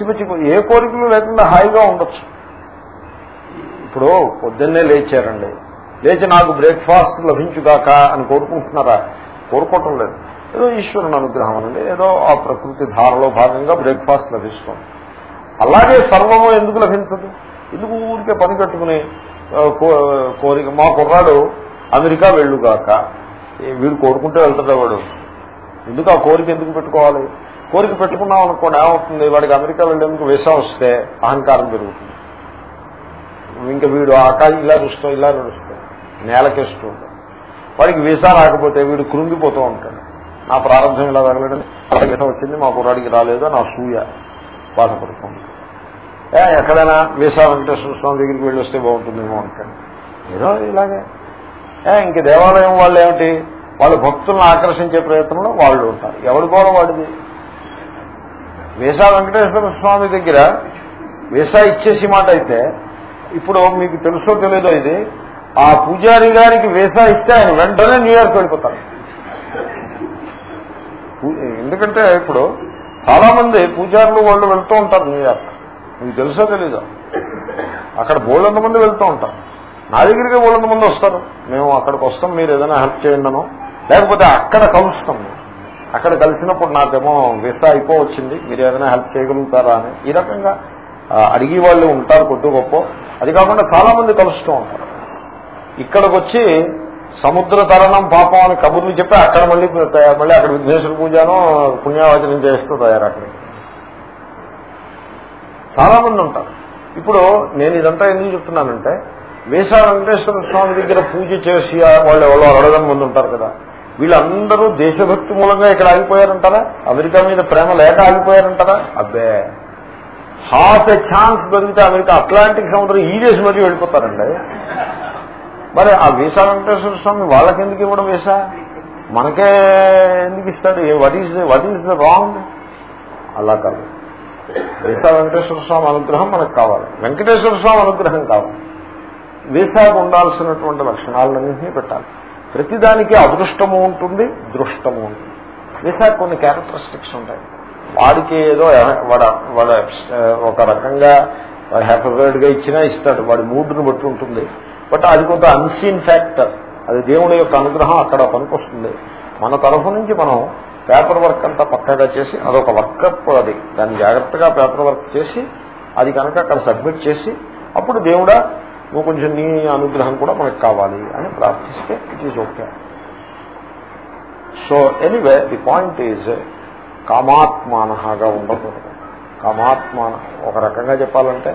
పిచ్చి పిచ్చి ఏ కోరికలు లేకుండా హాయిగా ఉండొచ్చు. ఇప్పుడు పొద్దున్నే లేచారండి. లేచి నాకు బ్రేక్ఫాస్ట్ లభించుగాక అని కోరుకుంటున్నారా? కోరుకోవటం లేదు. ఏదో ఈశ్వరుని అనుగ్రహం అనండి ఏదో ఆ ప్రకృతి ధారలో భాగంగా బ్రేక్ఫాస్ట్ లభిస్తుంది. అలాగే సర్వము ఎందుకు లభించదు? ఎందుకు ఊరికే పని కట్టుకుని కో- కోరిక మా కుర్రాడు అమెరికా వెళ్ళుగాక వీడు కోరుకుంటే వెళ్తాడు వాడు. ఎందుకు ఆ కోరిక ఎందుకు పెట్టుకోవాలి? కోరిక పెట్టుకున్నాం అనుకోండి ఏమవుతుంది? వాడికి అమెరికా వెళ్ళేందుకు వీసా వస్తే అహంకారం పెరుగుతుంది. ఇంకా వీడు ఆకాశం ఇలా నడుస్తూ ఇలా నడుస్తూ నేలకేస్తూ వాడికి వీసా రాకపోతే వీడు కృంగిపోతూ ఉంటాడు. నా ప్రారంభం ఇలా తగలడం అలాగే వచ్చింది మా కుర్రాడికి రాలేదు నా సూయ బాధపడుతుంది. ఏ ఎక్కడైనా వీసా వెంకటేశ్వర స్వామి దగ్గరికి వెళ్ళి వస్తే బాగుంటుందేమో అంటాడు. ఏదో ఇలాగే. ఇంక దేవాలయం వాళ్ళు ఏమిటి? వాళ్ళు భక్తులను ఆకర్షించే ప్రయత్నంలో వాళ్ళు ఉంటారు. ఎవరి గోడ వాడిది వీసా వెంకటేశ్వర స్వామి దగ్గర వీసా ఇచ్చేసి మాట అయితే ఇప్పుడు మీకు తెలుసో తెలియదో ఇది ఆ పూజారి గారికి వీసా ఇస్తే ఆయన వెంటనే న్యూయార్క్ వెళ్ళిపోతారు. ఎందుకంటే ఇప్పుడు చాలా మంది పూజారులు వాళ్ళు వెళ్తూ ఉంటారు న్యూయార్క్ మీకు తెలుసో తెలీదో? అక్కడ బోళ్ళంత మంది వెళ్తూ ఉంటారు. నా దగ్గరికి బోళ్ళంత మంది వస్తారు. మేము అక్కడికి వస్తాం మీరు ఏదైనా హెల్ప్ చేయండినో లేకపోతే అక్కడ కలుస్తాం. అక్కడ కలిసినప్పుడు నాకేమో వీసా అయిపోవచ్చింది. మీరు ఏదైనా హెల్ప్ చేయగలుగుతారా అని. ఈ రకంగా అడిగి వాళ్ళు ఉంటారు కొద్ది గొప్ప. అది కాకుండా చాలా మంది కలుస్తూ ఉంటారు. ఇక్కడికి వచ్చి సముద్ర తరణం పాపం అని కబుర్లు చెప్పి అక్కడ మళ్ళీ తయారు- మళ్ళీ అక్కడ విఘ్నేశ్వర పూజను పుణ్యావచనం చేస్తూ తయారు అక్కడికి చాలా మంది ఉంటారు. ఇప్పుడు నేను ఇదంతా ఎందుకు చెప్తున్నానంటే వేసా వెంకటేశ్వర స్వామి దగ్గర పూజ చేసి వాళ్ళు ఎవరో అడగని ముందు ఉంటారు కదా. వీళ్ళందరూ దేశభక్తి మూలంగా ఇక్కడ ఆగిపోయారంటారా? అమెరికా మీద ప్రేమ లేక ఆగిపోయారంటారా? అబ్బే. హాఫ్ ఎ ఛాన్స్ దొరికితే అమెరికా అట్లాంటిక్ సముద్రం ఈ దేశం మరీ వెళ్ళిపోతారండి. మరి ఆ వీసా వెంకటేశ్వర స్వామి వాళ్ళకి ఎందుకు ఇవ్వడం వీసా? మనకే ఎందుకు ఇస్తాడు? What is what is the wrong అలా కాదు. వీసా వెంకటేశ్వర స్వామి అనుగ్రహం మనకు కావాలి. వెంకటేశ్వర స్వామి అనుగ్రహం కావాలి. వీసాకు ఉండాల్సినటువంటి లక్షణాలన్నింటినీ పెట్టాలి. ప్రతిదానికి అదృష్టము ఉంటుంది దృష్టము ఉంటుంది. వీసాకు కొన్ని క్యారెక్టరిస్టిక్స్ ఉంటాయి. వాడికి ఏదో వాడ వాడ ఒక రకంగా హ్యాపీ గా ఇచ్చినా ఇస్తాడు. వాడి మూడ్ని బట్టి ఉంటుంది. బట్ అది కొంత అన్సీన్ ఫ్యాక్టర్ అది దేవుడి యొక్క అనుగ్రహం అక్కడ పనికొస్తుంది. మన తరఫు నుంచి మనం పేపర్ వర్క్ అంతా పక్కగా చేసి అదొక వర్కప్ అది. దాన్ని జాగ్రత్తగా పేపర్ వర్క్ చేసి అది కనుక అక్కడ సబ్మిట్ చేసి అప్పుడు దేవుడా నువ్వు కొంచెం నీ అనుగ్రహం కూడా మనకు కావాలి అని ప్రార్థిస్తే it is okay so anyway the point is కామాత్మానగా ఉండకూడదు. కామాత్మాన ఒక రకంగా చెప్పాలంటే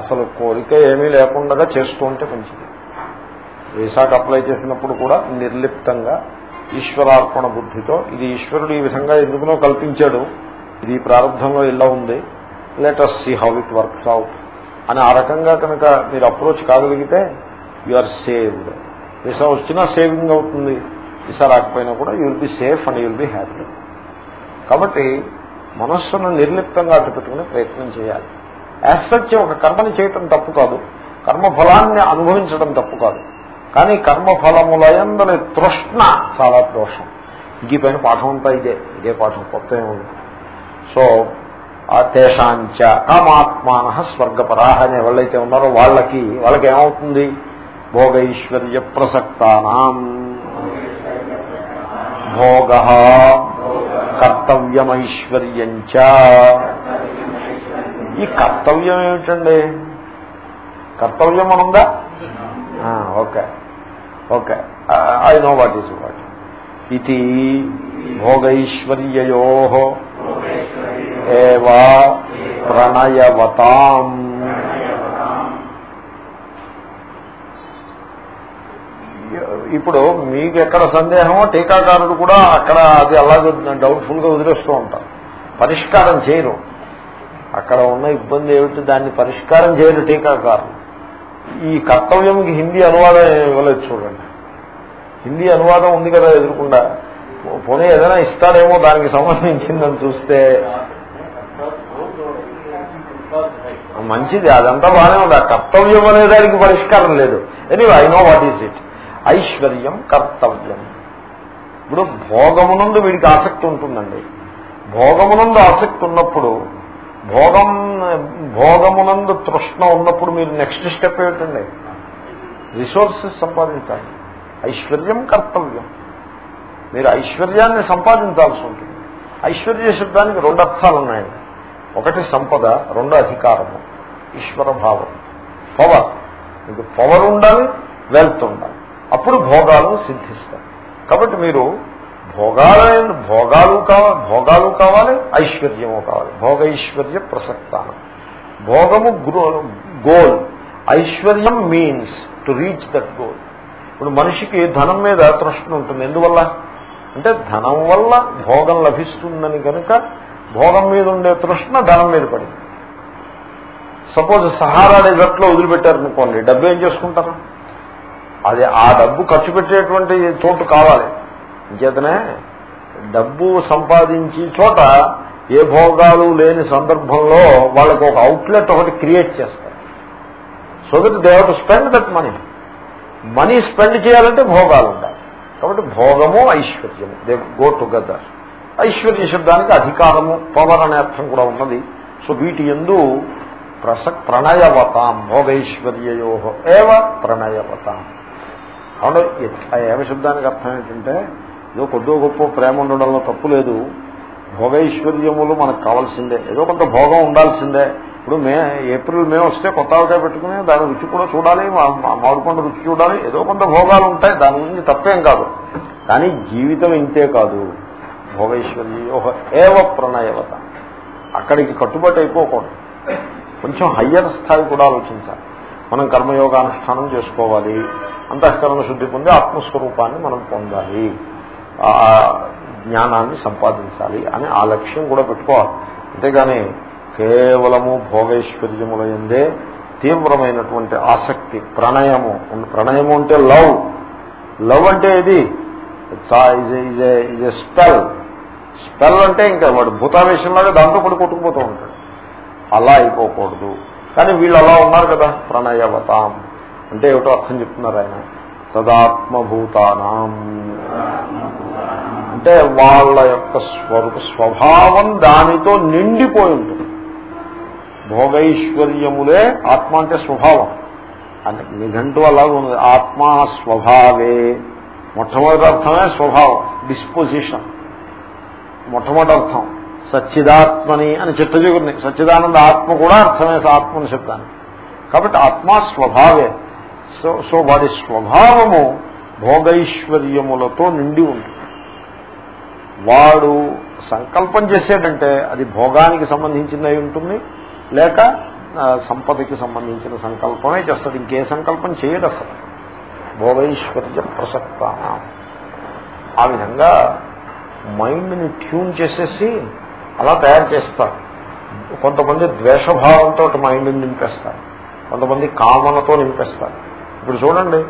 అసలు కోరిక ఏమీ లేకుండా చేస్తూ ఉంటే మంచిది. వీసాకు అప్లై చేసినప్పుడు కూడా నిర్లిప్తంగా ఈశ్వరార్పణ బుద్ధితో ఇది ఈశ్వరుడు ఈ విధంగా ఎందుకునో కల్పించాడు. ఇది ప్రారంభంలో ఇలా ఉంది. Let us see how it works out అని ఆ రకంగా కనుక మీరు అప్రోచ్ కాగలిగితే యు ఆర్ సేవ్డ్ వీసా వచ్చినా సేవింగ్ అవుతుంది. వీసా రాకపోయినా కూడా you will be safe and you will be happy కాబట్టి మనస్సును నిర్లిప్తంగా అట్టు పెట్టుకునే ప్రయత్నం చేయాలి. యాసత్య ఒక కర్మని చేయటం తప్పు కాదు. కర్మఫలాన్ని అనుభవించడం తప్పు కాదు. కానీ కర్మఫలములయందని తృష్ణ చాలా దోషం. ఇంకీ పైన పాఠం అంతా ఇదే. ఇదే పాఠం కొత్త ఏముంది? సో తేషాంచ కామాత్మాన స్వర్గపరాహ అనే వాళ్ళైతే ఉన్నారో వాళ్ళకి వాళ్ళకి ఏమవుతుంది భోగైశ్వర్య ప్రసక్తానాం. భోగ కర్తవ్యమైశ్వర్యంచ ఈ కర్తవ్యం ఏమిటండి? కర్తవ్యం అనుందా? Okay. Okay. I know what is what. ఇది భోగైశ్వర్యయో. ఏవా ప్రణయవతాం. ఇప్పుడు మీకు ఎక్కడ సందేహమో టీకాకారుడు కూడా అక్కడ అది అలాగే డౌట్ఫుల్గా వదిలేస్తూ ఉంటారు. పరిష్కారం చేయరు. అక్కడ ఉన్న ఇబ్బంది ఏమిటి? దాన్ని పరిష్కారం చేయరు టీకాకారులు ఈ కర్తవ్యంకి హిందీ అనువాదం ఇవ్వలేదు చూడండి. హిందీ అనువాదం ఉంది కదా ఎదురుకుండా. పోనీ ఏదైనా ఇస్తాడేమో దానికి సంబంధించిందని చూస్తే మంచిది అదంతా బాగానే ఉంది. ఆ కర్తవ్యం అనే దానికి పరిష్కారం లేదు. Anyway I know what is it ఐశ్వర్యం కర్తవ్యం. ఇప్పుడు భోగమునందు వీడికి ఆసక్తి ఉంటుందండి. భోగమునందు ఆసక్తి ఉన్నప్పుడు భోగం భోగమునందు తృష్ణ ఉన్నప్పుడు మీరు నెక్స్ట్ స్టెప్ ఏమిటండి? రిసోర్సెస్ సంపాదించాలి. ఐశ్వర్యం కర్తవ్యం. మీరు ఐశ్వర్యాన్ని సంపాదించాల్సి ఉంటుంది. ఐశ్వర్య శబ్దానికి రెండు అర్థాలు ఉన్నాయండి ఒకటి సంపద రెండు అధికారము. ఈశ్వర భావం పవర్ మీకు పవర్ ఉండాలి వెల్త్ ఉండాలి. అప్పుడు భోగాలు సిద్ధిస్తాయి. కాబట్టి మీరు భోగాల భోగాలు కావాలి భోగాలు కావాలి ఐశ్వర్యము కావాలి. భోగైశ్వర్య ప్రసక్తానం భోగము గోల్ ఐశ్వర్యం means to reach that goal ఇప్పుడు మనిషికి ధనం మీద తృష్ణ ఉంటుంది. ఎందువల్ల? అంటే ధనం వల్ల భోగం లభిస్తుందని కనుక భోగం మీద ఉండే తృష్ణ ధనం మీద పడింది. సపోజ్ సహారా డెజర్ట్లో వదిలిపెట్టారనుకోండి డబ్బు ఏం చేసుకుంటారు? అది ఆ డబ్బు ఖర్చు పెట్టేటువంటి చోటు కావాలి. చేతనే డబ్బు సంపాదించి చోట ఏ భోగాలు లేని సందర్భంలో వాళ్ళకు ఒక అవుట్లెట్ ఒకటి క్రియేట్ చేస్తారు. So that they to spend that money money spend చేయాలంటే భోగాలు ఉండాలి. కాబట్టి భోగము ఐశ్వర్యము. దే గో టుగెదర్ ఐశ్వర్య శబ్దానికి అధికారము పవర్ అనే అర్థం కూడా ఉన్నది. సో వీటి ఎందు ప్రసక్ ప్రణయవతాం భోగైశ్వర్యయో ఏవ ప్రణయవతాం. అవును ఏమ శబ్దానికి అర్థం ఏంటంటే ఏదో కొద్దో గొప్ప ప్రేమ ఉండడంలో తప్పు లేదు. భోగైశ్వర్యములు మనకు కావాల్సిందే. ఏదో కొంత భోగం ఉండాల్సిందే. ఇప్పుడు మే ఏప్రిల్ మే వస్తే కొత్త అవకాయ పెట్టుకుని దాని రుచి కూడా చూడాలి మామిడిపండు రుచి చూడాలి. ఏదో కొంత భోగాలు ఉంటాయి దాని గురించి తప్పేం కాదు. కానీ జీవితం ఇంతే కాదు. భోగైశ్వర్యో ఏవ ప్రణయవత. అక్కడికి కట్టుబాటు అయిపోకూడదు. కొంచెం హయ్యర్ స్థాయి కూడా ఆలోచించాలి. మనం కర్మయోగానుష్ఠానం చేసుకోవాలి. అంతఃకరణ శుద్ధి పొంది ఆత్మస్వరూపాన్ని మనం పొందాలి. జ్ఞానాన్ని సంపాదించాలి అని ఆ లక్ష్యం కూడా పెట్టుకోవాలి. అంతేగాని కేవలము భోగైశ్వర్యముల ఎందే తీవ్రమైనటువంటి ఆసక్తి ప్రణయము. ప్రణయము అంటే లవ్. లవ్ అంటే ఇది ఇజ్ స్పెల్ స్పెల్ అంటే ఇంకా వాడు భూతావేశంలాగా దాంతో పడి కొట్టుకుపోతూ ఉంటాడు. అలా అయిపోకూడదు. కానీ వీళ్ళు అలా ఉన్నారు కదా ప్రణయవతాం. అంటే ఏమిటో అర్థం చెప్తున్నారు ఆయన. తదాత్మభూతానం అంటే వాళ్ళ యొక్క స్వరూప స్వభావం దానితో నిండిపోయి ఉంటుంది. భోగైశ్వర్యములే ఆత్మ అంటే స్వభావం. అంటే నిఘంటు అలాగే ఉంది ఆత్మ స్వభావే. మొట్టమొదటి అర్థమే స్వభావం డిస్పోజిషన్. మొట్టమొదటి అర్థం. సచ్చిదాత్మని అని చిత్తజుగురిని సచ్చిదానంద ఆత్మ కూడా అర్థమే ఆత్మని చెప్తాను. కాబట్టి ఆత్మ స్వభావే. సో సో వాడి స్వభావము భోగైశ్వర్యములతో నిండి ఉంటుంది. వాడు సంకల్పం చేసేటంటే అది భోగానికి సంబంధించిందై ఉంటుంది లేక సంపదకి సంబంధించిన సంకల్పమే చేస్తాడు ఇంకే సంకల్పం చేయడు అసలు. భోగైశ్వర్య ప్రసక్త ఆ విధంగా మైండ్ని ట్యూన్ చేసేసి అలా తయారు చేస్తారు. కొంతమంది ద్వేషభావంతో మైండ్ నింపేస్తారు. కొంతమంది కామనతో నింపేస్తారు. ఇప్పుడు చూడండి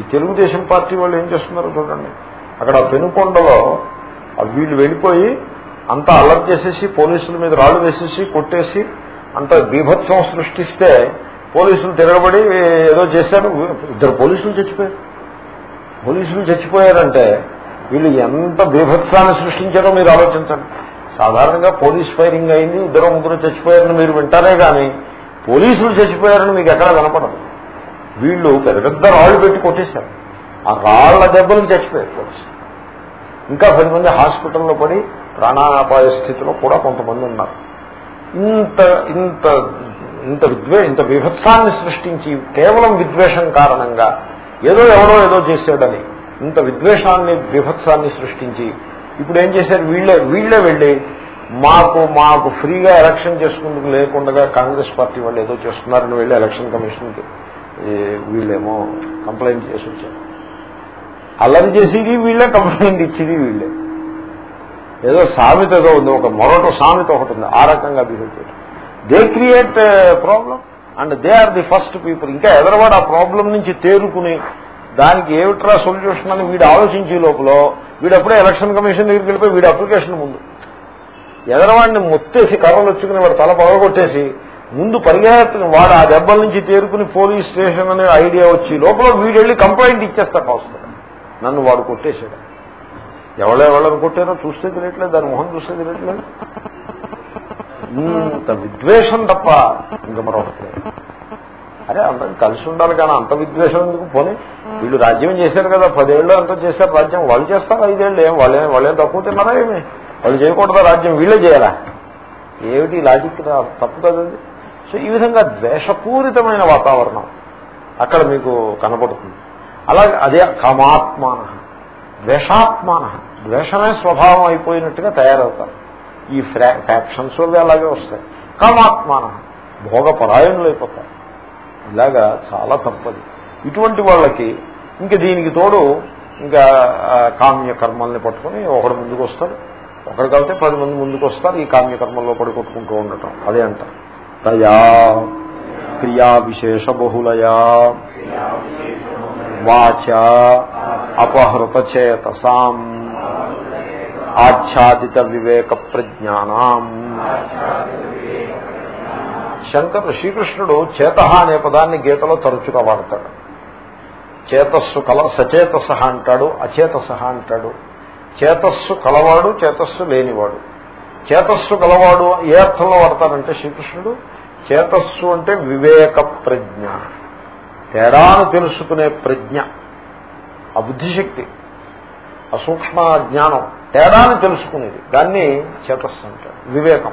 ఈ తెలుగుదేశం పార్టీ వాళ్ళు ఏం చేస్తున్నారో చూడండి. అక్కడ పెనుకొండలో వీళ్ళు వెళ్ళిపోయి అంతా అలర్ట్ చేసేసి పోలీసుల మీద రాళ్ళు వేసేసి కొట్టేసి అంత బీభత్సం సృష్టిస్తే పోలీసులు తిరగబడి ఏదో చేశారు. ఇద్దరు పోలీసులు చచ్చిపోయారు. పోలీసులు చచ్చిపోయారంటే వీళ్ళు ఎంత బీభత్సాన్ని సృష్టించారో మీరు ఆలోచించండి. సాధారణంగా పోలీస్ ఫైరింగ్ అయింది ఇద్దరు ముగ్గురు చచ్చిపోయారని మీరు వింటారే కానీ పోలీసులు చచ్చిపోయారని మీకు ఎక్కడ కనపడదు. వీళ్ళు పెద్ద పెద్ద రాళ్ళు పెట్టి కొట్టేశారు. ఆ రాళ్ళ దెబ్బలు చచ్చిపోయారు పోలీసులు ఇంకా పది మంది హాస్పిటల్లో పడి ప్రాణాపాయ స్థితిలో కూడా కొంతమంది ఉన్నారు. ఇంత ఇంత ఇంత విద్వే ఇంత విభత్సాన్ని సృష్టించి కేవలం విద్వేషం కారణంగా ఏదో ఎవరో ఏదో చేశాడని ఇంత విద్వేషాన్ని విభత్సాన్ని సృష్టించి ఇప్పుడు ఏం చేశారు? వీళ్ళే వీళ్ళే వెళ్ళి మాకు మాకు ఫ్రీగా ఎలక్షన్ చేసుకుందుకు లేకుండా కాంగ్రెస్ పార్టీ వాళ్ళు ఏదో చేస్తున్నారని వెళ్ళి ఎలక్షన్ కమిషన్కి వీళ్ళేమో కంప్లైంట్ చేసి వచ్చారు. అల్లరి చేసేది వీళ్ళే కంప్లైంట్ ఇచ్చేది వీళ్ళే. ఏదో సామెత ఏదో ఉంది ఒక మరొక సామెత ఒకటి ఉంది ఆ రకంగా బిహేవ్ చేయడం they create problem and they are the first people ఇంకా ఎదరవాడు ఆ ప్రాబ్లం నుంచి తేరుకుని దానికి ఏమిట్రా సొల్యూషన్ అని వీడు ఆలోచించే లోపల వీడు అప్పుడే ఎలక్షన్ కమిషన్ దగ్గరికి వెళ్ళిపోయి వీడి అప్లికేషన్ ముందు ఎదరవాడిని మొత్తేసి కర్రలు వచ్చుకుని వాడు తల పగలగొట్టేసి ముందు పరిగెత్తుకుని వాడు ఆ దెబ్బల నుంచి తేరుకుని పోలీస్ స్టేషన్ అనే ఐడియా వచ్చి లోపల వీడు వెళ్ళి కంప్లైంట్ ఇచ్చేస్తా అవసరం నన్ను వాడు కొట్టేశాడు. ఎవరో కొట్టారో చూస్తే తెలియట్లేదు దాని మొహం చూస్తే తెలియట్లేదు. ఇంత విద్వేషం తప్ప ఇంకా మరొకటి అరే అందరం కలిసి ఉండాలి కానీ అంత విద్వేషం ఎందుకు? పోనీ. వీళ్ళు రాజ్యం చేశారు కదా పదేళ్ళు అంతా చేశారు రాజ్యం. వాళ్ళు చేస్తారు ఐదేళ్ళు? ఏం? వాళ్ళే వాళ్ళేం తక్కువ తిన్నారా ఏమి? వాళ్ళు చేయకూడదా రాజ్యం? వీళ్ళే చేయాలా? ఏమిటి లాజిక్ తప్పు కదండి సో ఈ విధంగా ద్వేషపూరితమైన వాతావరణం అక్కడ మీకు కనపడుతుంది. అలాగే అదే కామాత్మాన ద్వేషాత్మాన ద్వేషమే స్వభావం అయిపోయినట్టుగా తయారవుతారు. ఈ ఫ్యాక్షన్స్ అలాగే వస్తాయి. కామాత్మాన భోగపరాయణులు అయిపోతారు ఇలాగా చాలా తప్పది. ఇటువంటి వాళ్ళకి ఇంకా దీనికి తోడు ఇంకా కామ్య కర్మల్ని పట్టుకుని ఒకడు ముందుకు వస్తారు ఒకరికి కలితే పది మంది ముందుకు వస్తారు ఈ కామ్య కర్మల్లో పడుకొట్టుకుంటూ ఉండటం. అదే అంటారు తయా క్రియా విశేష బహుళయా వాచ అపహృత చేతసాం ఆచ్ఛాదిత వివేక ప్రజ్ఞానం. శంకర్ శ్రీకృష్ణుడు చేత అనే పదాన్ని గీతలో తరచుగా వాడతాడు. చేతస్సు కల సచేతస అంటాడు అచేతస అంటాడు. చేతస్సు కలవాడు చేతస్సు లేనివాడు. చేతస్సు కలవాడు ఏ అర్థంలో వాడతారంటే శ్రీకృష్ణుడు? చేతస్సు అంటే వివేక ప్రజ్ఞ. తేడాను తెలుసుకునే ప్రజ్ఞ. ఆ బుద్ధిశక్తి అసూక్ష్మ జ్ఞానం తేడాను తెలుసుకునేది. దాన్ని చేతస్సు అంటారు. వివేకం.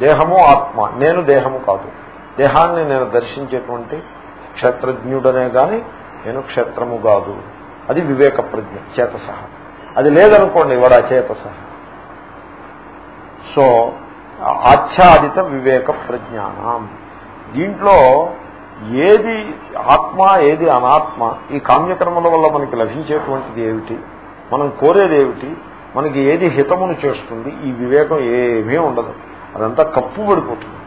దేహము ఆత్మ. నేను దేహము కాదు. దేహాన్ని నేను దర్శించేటువంటి క్షేత్రజ్ఞుడనే గాని నేను క్షేత్రము కాదు. అది వివేక ప్రజ్ఞ చేతస. అది లేదనుకోండి వాడు అచేతస. సో ఆచ్ఛాదిత వివేక ప్రజ్ఞానం దీంట్లో ఏది ఆత్మ ఏది అనాత్మ ఈ కామ్యక్రమల వల్ల మనకి లభించేటువంటిది ఏమిటి? మనం కోరేది ఏమిటి మనకి ఏది హితమును చేస్తుంది? ఈ వివేకం ఏమీ ఉండదు. అదంతా కప్పు పడిపోతుంది.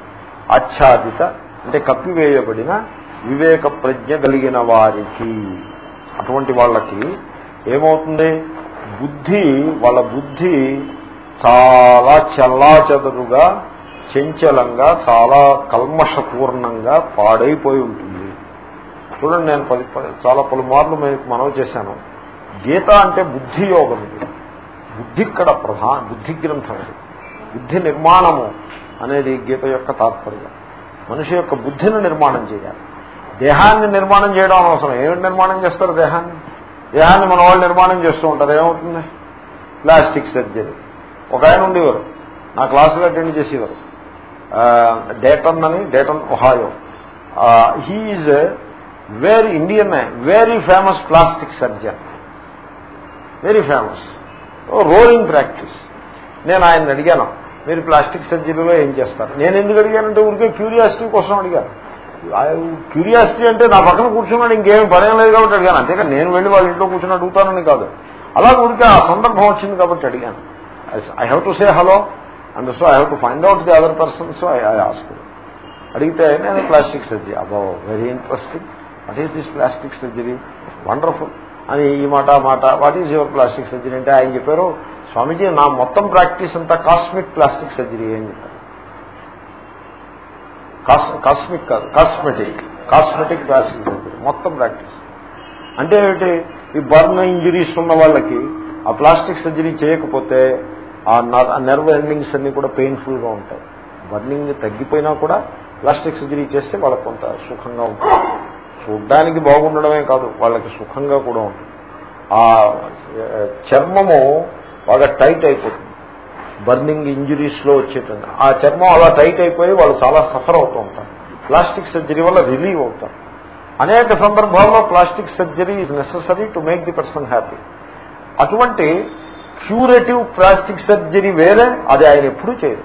ఆచ్ఛాదిత అంటే కప్పివేయబడిన వివేక ప్రజ్ఞ కలిగిన వారికి. అటువంటి వాళ్ళకి ఏమవుతుంది? బుద్ధి వాళ్ళ బుద్ధి చాలా చల్లాచెదరుగా చంచలంగా చాలా కల్మషపూర్ణంగా పాడైపోయి ఉంటుంది. చూడండి నేను పది చాలా పలుమార్లు మీకు మనవి చేశాను. గీత అంటే బుద్ధి యోగం బుద్ధి ఇక్కడ ప్రధాన బుద్ధి గ్రంథం బుద్ధి నిర్మాణము అనేది గీత యొక్క తాత్పర్యం. మనిషి యొక్క బుద్ధిని నిర్మాణం చేయాలి. దేహాన్ని నిర్మాణం చేయడం అవసరం. ఏమిటి నిర్మాణం చేస్తారు దేహాన్ని? దేహాన్ని మన వాళ్ళు నిర్మాణం చేస్తూ ఉంటారు. ఏమవుతుంది? Plastic surgery. ఒక ఆయన ఉండేవారు. నా క్లాసులు అటెండ్ చేసేవారు. డేటన్ అని Dayton Ohio. He is very Indian very famous plastic surgeon. Very famous. Rolling practice. నేను ఆయన అడిగాను. మీరు ప్లాస్టిక్ సర్జరీలో ఏం చేస్తారు? నేను ఎందుకు అడిగానంటే ఊరికే క్యూరియాసిటీ కోసం అడిగాను. క్యూరియాసిటీ అంటే నా పక్కన కూర్చున్నాడు ఇంకేం పడేం లేదు కాబట్టి అడిగాను. అంతేకాదు నేను వెళ్ళి వాళ్ళ ఇంట్లో కూర్చుని అడుగుతానని కాదు. అలా ఊరికే ఆ సందర్భం వచ్చింది కాబట్టి అడిగాను. I have to say hello and so I have to find out the other persons I ask అడిగితే నేను ప్లాస్టిక్ సర్జరీ. అబ్బా very interesting what is this plastic surgery wonderful అని ఈ మాట మాట what is your plastic surgery అంటే ఆయన చెప్పారు స్వామీజీ నా మొత్తం ప్రాక్టీస్ అంతా కాస్మిక్ ప్లాస్టిక్ సర్జరీ అని చెప్పారు. కాస్మిక్ కాదు కాస్మెటిక్ కాస్మెటిక్ ప్లాస్టిక్ సర్జరీ మొత్తం ప్రాక్టీస్. అంటే ఏమిటి? ఈ బర్న్ ఇంజరీస్ ఉన్న వాళ్ళకి ఆ ప్లాస్టిక్ సర్జరీ చేయకపోతే ఆ నెర్వ్ ఎండింగ్స్ అన్ని కూడా పెయిన్ఫుల్గా ఉంటాయి. బర్నింగ్ తగ్గిపోయినా కూడా ప్లాస్టిక్ సర్జరీ చేస్తే వాళ్ళకి కొంత సుఖంగా ఉంటుంది. చూడ్డానికి బాగుండడమే కాదు వాళ్ళకి సుఖంగా కూడా ఉంటుంది. ఆ చర్మము బాగా టైట్ అయిపోతుంది. బర్నింగ్ ఇంజురీస్లో వచ్చేటువంటి ఆ చర్మం అలా టైట్ అయిపోయి వాళ్ళు చాలా సఫర్ అవుతూ ఉంటారు. ప్లాస్టిక్ సర్జరీ వల్ల రిలీవ్ అవుతారు. అనేక సందర్భాల్లో plastic surgery is necessary to make the person happy అటువంటి క్యూరేటివ్ ప్లాస్టిక్ సర్జరీ వేరే అది ఆయన ఎప్పుడూ చేయదు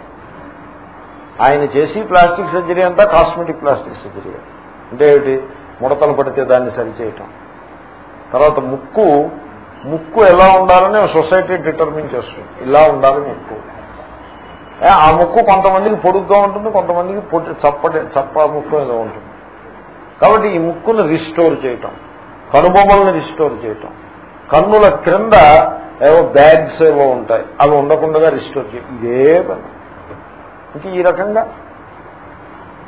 ఆయన చేసి ప్లాస్టిక్ సర్జరీ అంతా కాస్మెటిక్ ప్లాస్టిక్ సర్జరీ. అంటే ఏమిటి? ముడతలు పడితే దాన్ని సరిచేయటం. తర్వాత ముక్కు ముక్కు ఎలా ఉండాలని సొసైటీ డిటర్మిన్ చేస్తుంది. ఇలా ఉండాలి ముక్కు ఆ ముక్కు కొంతమందికి పొడుగ్గా ఉంటుంది కొంతమందికి పొట్టి చప్పటి చప్ప ముక్కు ఏదో ఉంటుంది. కాబట్టి ఈ ముక్కును రిస్టోర్ చేయటం కనుబొమ్మలను రిస్టోర్ చేయటం కన్నుల క్రింద ఏవో బ్యాగ్స్ ఏవో ఉంటాయి అవి ఉండకుండా రిస్టోర్ చేయటం ఇదే పని. ఇంక ఈ రకంగా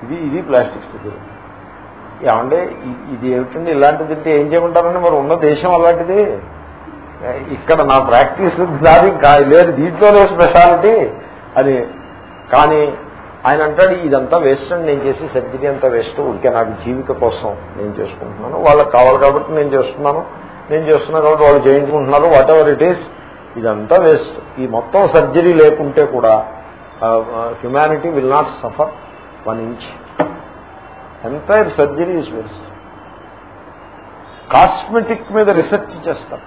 ఇది ఇది ప్లాస్టిక్ సర్జరీ ఏమంటే ఇది ఏమిటండి ఇలాంటిది ఏం చేయమంటారండి? మరి ఉన్న దేశం అలాంటిది. ఇక్కడ నా ప్రాక్టీస్ దాని లేదు దీంట్లోనే స్పెషాలిటీ అని. కానీ ఆయన అంటాడు ఇదంతా వేస్ట్ అని నేను చేసి సర్జరీ అంతా వేస్ట్ ఊరికే నాకు జీవిత కోసం నేను చేసుకుంటున్నాను. వాళ్ళకి కావాలి కాబట్టి నేను చేస్తున్నాను. నేను చేస్తున్నాను కాబట్టి వాళ్ళు చేయించుకుంటున్నారు. వాట్ ఎవర్ ఇట్ ఈస్ ఇదంతా వేస్ట్ ఈ మొత్తం సర్జరీ లేకుంటే కూడా humanity will not suffer one inch entire surgery is waste cosmetic మీద రీసెర్చ్ చేస్తారు.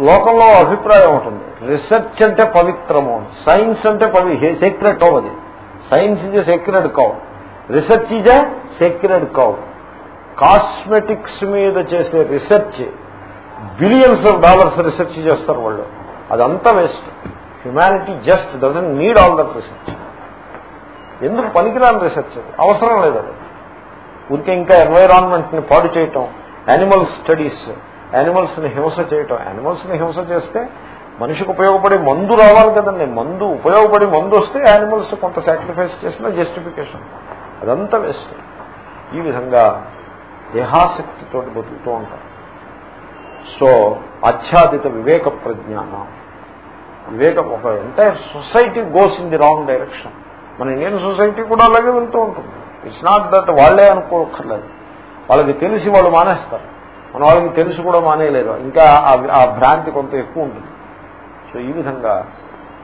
లోకంలో అభిప్రాయం ఉంటుంది. రీసెర్చ్ అంటే పవిత్రము. సైన్స్ అంటే పవి సీక్రెట్ అది. Science is a secret cow research is a secret cow cosmetics మీద చేసే research billions of dollars research చేస్తారు వాళ్ళు. అదంతా waste. Humanity just doesn't need all that research. ఎందుకు పనికిరాని రీసెర్చ్ అవసరం లేదు అది. ఊరికే ఇంకా ఎన్వైరాన్మెంట్ని పాడు చేయటం. Animal studies. యానిమల్స్ని హింస చేయటం. యానిమల్స్ని హింస చేస్తే మనిషికి ఉపయోగపడే మందు రావాలి కదండి. మందు ఉపయోగపడే మందు వస్తే యానిమల్స్ కొంత సాక్రిఫైస్ చేసిన జస్టిఫికేషన్ అదంతా వేస్ట్ ఈ విధంగా దేహాశక్తితో బతుకుతూ ఉంటారు సో ఆచ్ఛాదిత వివేక ప్రజ్ఞానం. వివేకం ఒక entire society goes in the wrong direction మన ఇండియన్ సొసైటీ కూడా అలాగే వెళ్తూ ఉంటుంది. ఇట్స్ నాట్ దట్ వాళ్ళే అనుకోకర్లేదు వాళ్ళకి తెలిసి వాళ్ళు మానేస్తారు. మన వాళ్ళకి తెలుసు కూడా మానేయలేదు ఇంకా ఆ భ్రాంతి కొంత ఎక్కువ ఉంటుంది. సో ఈ విధంగా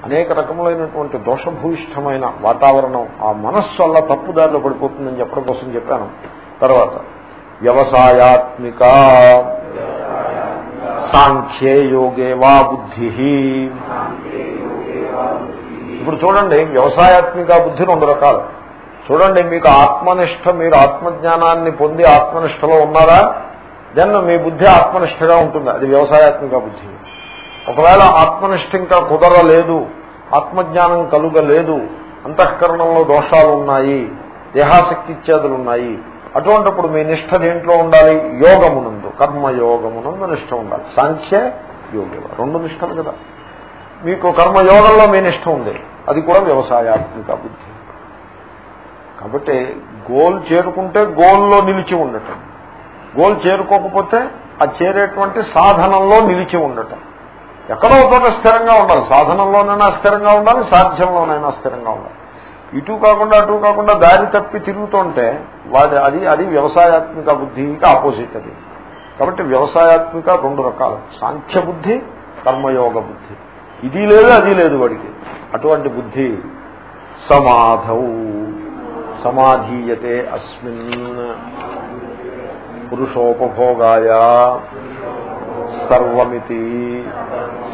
అనేక రకములైనటువంటి దోషభూయిష్టమైన వాతావరణం ఆ మనస్సు వల్ల తప్పుదారిలో పడిపోతుందని చెప్పడం కోసం చెప్పాను. తర్వాత వ్యవసాయాత్మిక సాంఖ్యే యోగే వా బుద్ధి. ఇప్పుడు చూడండి వ్యవసాయాత్మిక బుద్ధి రెండు రకాలు. చూడండి మీకు ఆత్మనిష్ట మీరు ఆత్మజ్ఞానాన్ని పొంది ఆత్మనిష్టలో ఉన్నారా? దెన్ మీ బుద్ధి ఆత్మనిష్టగా ఉంటుంది. అది వ్యవసాయాత్మిక బుద్ధి. ఒకవేళ ఆత్మనిష్ట ఇంకా కుదరలేదు ఆత్మజ్ఞానం కలుగలేదు అంతఃకరణంలో దోషాలు ఉన్నాయి దేహాశక్తి ఇత్యాదులు ఉన్నాయి అటువంటిప్పుడు మీ నిష్ట దేంట్లో ఉండాలి? యోగమునందు. కర్మయోగమునందు నిష్ట ఉండాలి. సాంఖ్య యోగ రెండు నిష్టలు కదా. మీకు కర్మయోగంలో మీ నిష్ట ఉంది. అది కూడా వ్యవసాయాత్మిక బుద్ధి. కాబట్టి గోల్ చేరుకుంటే గోల్లో నిలిచి ఉండటం. గోల్ చేరుకోకపోతే ఆ చేరేటువంటి సాధనంలో నిలిచి ఉండటం. ఎక్కడో చోట స్థిరంగా ఉండాలి. సాధనంలోనైనా స్థిరంగా ఉండాలి సాధ్యంలోనైనా స్థిరంగా ఉండాలి. ఇటు కాకుండా అటు కాకుండా దారి తప్పి తిరుగుతుంటే వాడి అది అది వ్యవసాయాత్మిక బుద్ధికి ఆపోజిట్ అది. కాబట్టి వ్యవసాయాత్మిక రెండు రకాలు. సాంఖ్య బుద్ధి కర్మయోగ బుద్ధి. ఇది లేదు అది లేదు వాడికి. అటువంటి బుద్ధి సమాధౌ. సమాధీయతే అస్మిన్. పురుషోపభోగాయ సర్వమితి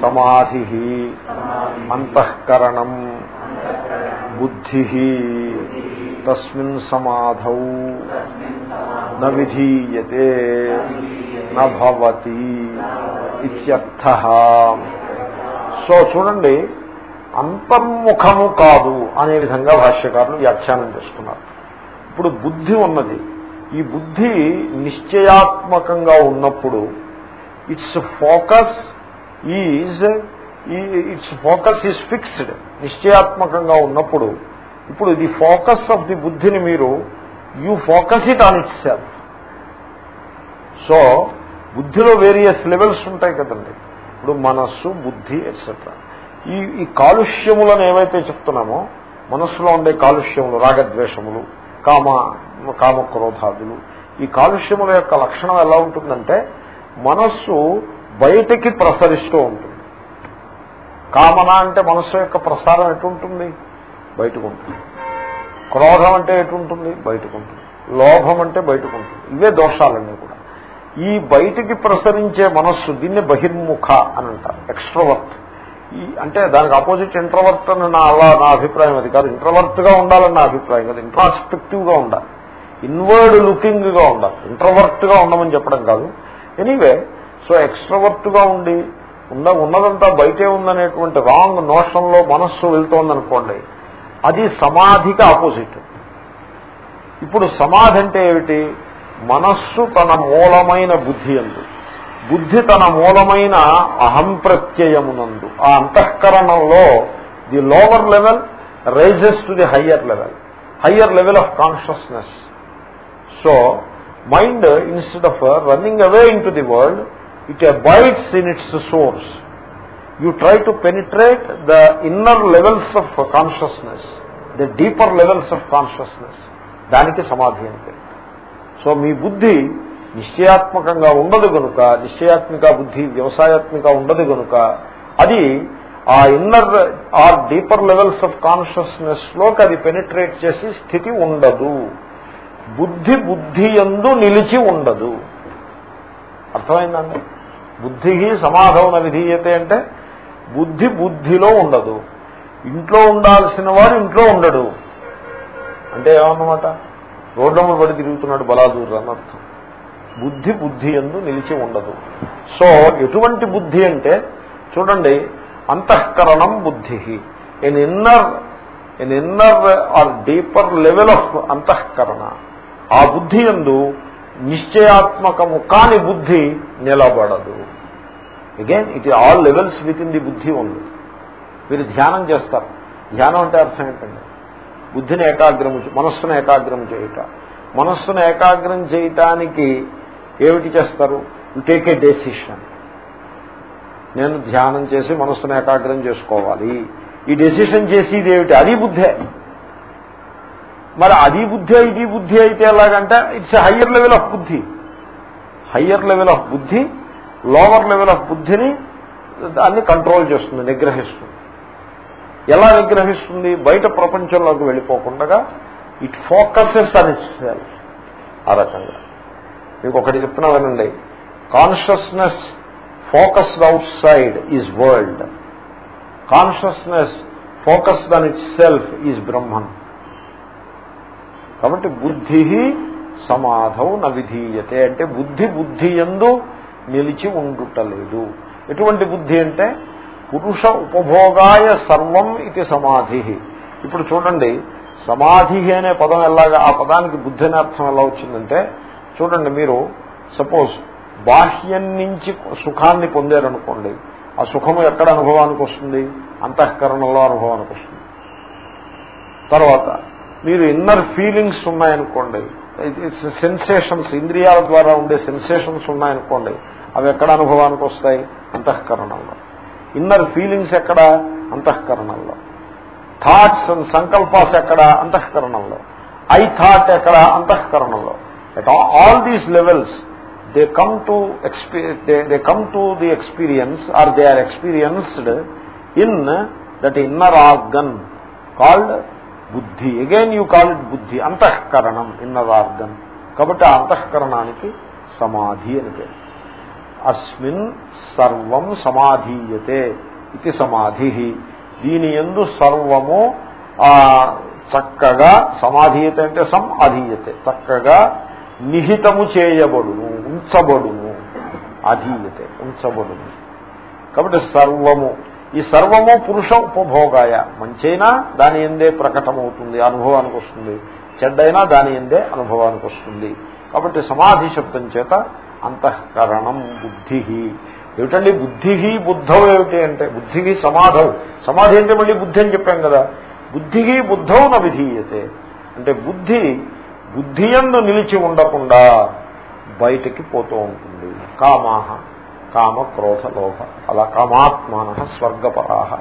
సమాధి అంతఃకరణం బుద్ధి తస్మిన్ సమాధౌ న విధీయతే నభవతి ఇత్యర్థ సో చూడండి అంతర్ముఖము కాదు అనే విధంగా భాష్యకారులు వ్యాఖ్యానం చేసుకున్నారు ఇప్పుడు బుద్ధి ఉన్నది. ఈ బుద్ధి నిశ్చయాత్మకంగా ఉన్నప్పుడు its focus is its focus is fixed నిశ్చయాత్మకంగా ఉన్నప్పుడు ఇప్పుడు ది ఫోకస్ ఆఫ్ ది బుద్ధిని మీరు you focus it on itself so బుద్ధిలో వేరియస్ లెవెల్స్ ఉంటాయి కదండి. ఇప్పుడు మనస్సు బుద్ధి ఎట్సెట్రా ఈ ఈ కాలుష్యములను ఏవైతే చెప్తున్నామో మనస్సులో ఉండే కాలుష్యములు రాగద్వేషములు కామ కామక్రోధాదులు. ఈ కాలుష్యముల యొక్క లక్షణం ఎలా ఉంటుందంటే మనస్సు బయటికి ప్రసరిస్తూ ఉంటుంది. కామన అంటే మనస్సు యొక్క ప్రసారం ఎటుంటుంది? బయటకు ఉంటుంది క్రోధం అంటే ఎటుంటుంది? బయటకు ఉంటుంది లోభం అంటే బయటకు ఉంటుంది ఇవే దోషాలన్నీ కూడా. ఈ బయటికి ప్రసరించే మనస్సు దీన్ని బహిర్ముఖ అని అంటారు. Extrovert Hmm. అంటే దానికి ఆపోజిట్ ఇంట్రవర్ట్ అని నా అలా నా అభిప్రాయం అది కాదు. ఇంట్రవర్ట్గా ఉండాలని నా అభిప్రాయం కాదు. ఇంట్రాస్పెక్టివ్గా ఉండాలి. ఇన్వర్డ్ లుకింగ్గా ఉండాలి. ఇంట్రవర్ట్గా ఉండమని చెప్పడం కాదు. ఎనీవే సో ఎక్స్ట్రవర్ట్గా ఉండి ఉన్న ఉన్నదంతా బయటే ఉందనేటువంటి రాంగ్ నోషన్లో మనస్సు వెళ్తోందనుకోండి అది సమాధికి ఆపోజిట్ ఇప్పుడు సమాధి అంటే ఏమిటి? మనస్సు తన మూలమైన బుద్ధి అందు. బుద్ధి తన మూలమైన అహం ప్రత్యయమునందు. ఆ అంతఃకరణంలో the lower level rises to the higher level. Higher level of consciousness. So mind instead of running away into the world it abides in its source. You try to penetrate the inner levels of consciousness the deeper levels of consciousness. దానికి సమాధి అని so మీ బుద్ధి నిశ్చయాత్మకంగా ఉండదు గనుక నిశ్చయాత్మిక బుద్ధి వ్యవసాయాత్మిక ఉండదు గనుక అది ఆ inner or deeper levels of కాన్షియస్నెస్లోకి అది పెనిట్రేట్ చేసి స్థితి ఉండదు. బుద్ధి బుద్ధి ఎందు నిలిచి ఉండదు. అర్థమైందండి? బుద్ధికి సమాధవన విధీయతే అంటే బుద్ధి బుద్ధిలో ఉండదు. ఇంట్లో ఉండాల్సిన వాడు ఇంట్లో ఉండడు. అంటే ఏమన్నమాట? రోడ్లమ్మ పడి తిరుగుతున్నాడు బలాదూరు అర్థం బుద్ధి బుద్ధి ఎందు నిలిచి ఉండదు. సో ఎటువంటి బుద్ధి అంటే చూడండి అంతఃకరణం బుద్ధి in inner in inner or deeper level of అంతఃకరణ. ఆ బుద్ధి ఎందు నిశ్చయాత్మకము కాని బుద్ధి నిలబడదు. Again it all levels within the బుద్ధి ఉంది మీరు ధ్యానం చేస్తారు. ధ్యానం అంటే అర్థం ఏంటండి? బుద్ధిని ఏకాగ్రము మనస్సును ఏకాగ్రం చేయుట. మనస్సును ఏకాగ్రం చేయటానికి ఏమిటి చేస్తారు? టేక్ ఏ డెసిషన్ నేను ధ్యానం చేసి మనస్సును ఏకాగ్రం చేసుకోవాలి. ఈ డెసిషన్ చేసేది ఏమిటి? అది బుద్ధే. మరి అది బుద్ధి ఇది బుద్ధి అయితే ఎలాగంటే ఇట్స్ హయ్యర్ లెవెల్ ఆఫ్ బుద్ధి. హయ్యర్ లెవెల్ ఆఫ్ బుద్ధి లోవర్ లెవెల్ ఆఫ్ బుద్ధిని దాన్ని కంట్రోల్ చేస్తుంది నిగ్రహిస్తుంది. ఎలా నిగ్రహిస్తుంది? బయట ప్రపంచంలోకి వెళ్ళిపోకుండా ఇట్ ఫోకసెస్ అని ఆ రకంగా. మీకు ఒకటి చెప్తున్నా వినండి. Consciousness focused outside is world consciousness focused on itself is Brahman కాబట్టి బుద్ధి సమాధౌ నవిధీయతే అంటే బుద్ధి బుద్ధి ఎందు నిలిచి ఉండుటలేదు. ఎటువంటి బుద్ధి అంటే పురుష ఉపభోగాయ సర్వం ఇది సమాధి. ఇప్పుడు చూడండి సమాధి అనే పదం ఎలాగా ఆ పదానికి బుద్ధి అనే అర్థం ఎలా వచ్చిందంటే చూడండి మీరు సపోజ్ బాహ్యం నుంచి సుఖాన్ని పొందారనుకోండి ఆ సుఖము ఎక్కడ అనుభవానికి వస్తుంది? అంతఃకరణలో అనుభవానికి వస్తుంది. తర్వాత మీరు ఇన్నర్ ఫీలింగ్స్ ఉన్నాయనుకోండి సెన్సేషన్స్ ఇంద్రియాల ద్వారా ఉండే సెన్సేషన్స్ ఉన్నాయనుకోండి అవి ఎక్కడ అనుభవానికి వస్తాయి? అంతఃకరణంలో. ఇన్నర్ ఫీలింగ్స్ ఎక్కడ? అంతఃకరణంలో. థాట్స్ అండ్ సంకల్పాస్ ఎక్కడ? అంతఃకరణంలో. ఐ థాట్ ఎక్కడ? అంతఃకరణంలో. At all these levels they come to they come to the experience or they are experienced in that inner organ called బుద్ధి అగైన్ యూ కాల్ ఇట్ బుద్ధి అంతఃకరణం inner organ కాబట్టి ఆ అంతఃకరణానికి సమాధి అని పేరు అస్మిన్ సర్వం సమాధీయతే ఇది సమాధి దీని ఎందు సర్వము చక్కగా సమాధీయత అంటే సం అధీయతే చక్కగా నిహితము చేయబడును ఉంచబడును. అధీయతే ఉంచబడును. కాబట్టి సర్వము ఈ సర్వము పురుష ఉపభోగాయ. మంచైనా దాని ఎందే ప్రకటమవుతుంది అనుభవానికి వస్తుంది. చెడ్డైనా దాని ఎందే అనుభవానికి వస్తుంది. కాబట్టి సమాధి శబ్దం చేత అంతఃకరణం బుద్ధి ఏమిటండి బుద్ధి బుద్ధం ఏమిటి అంటే బుద్ధికి సమాధం సమాధి అంటే మళ్ళీ బుద్ధి అని చెప్పాం కదా. బుద్ధికి బుద్ధం న విధీయతే. అంటే బుద్ధి బుద్ధి ఎందు నిలిచి ఉండకుండా బయటికి పోతూ ఉంటుంది. కామాహ కామ క్రోధ లోభ అలా కామాత్మాన స్వర్గపరాహ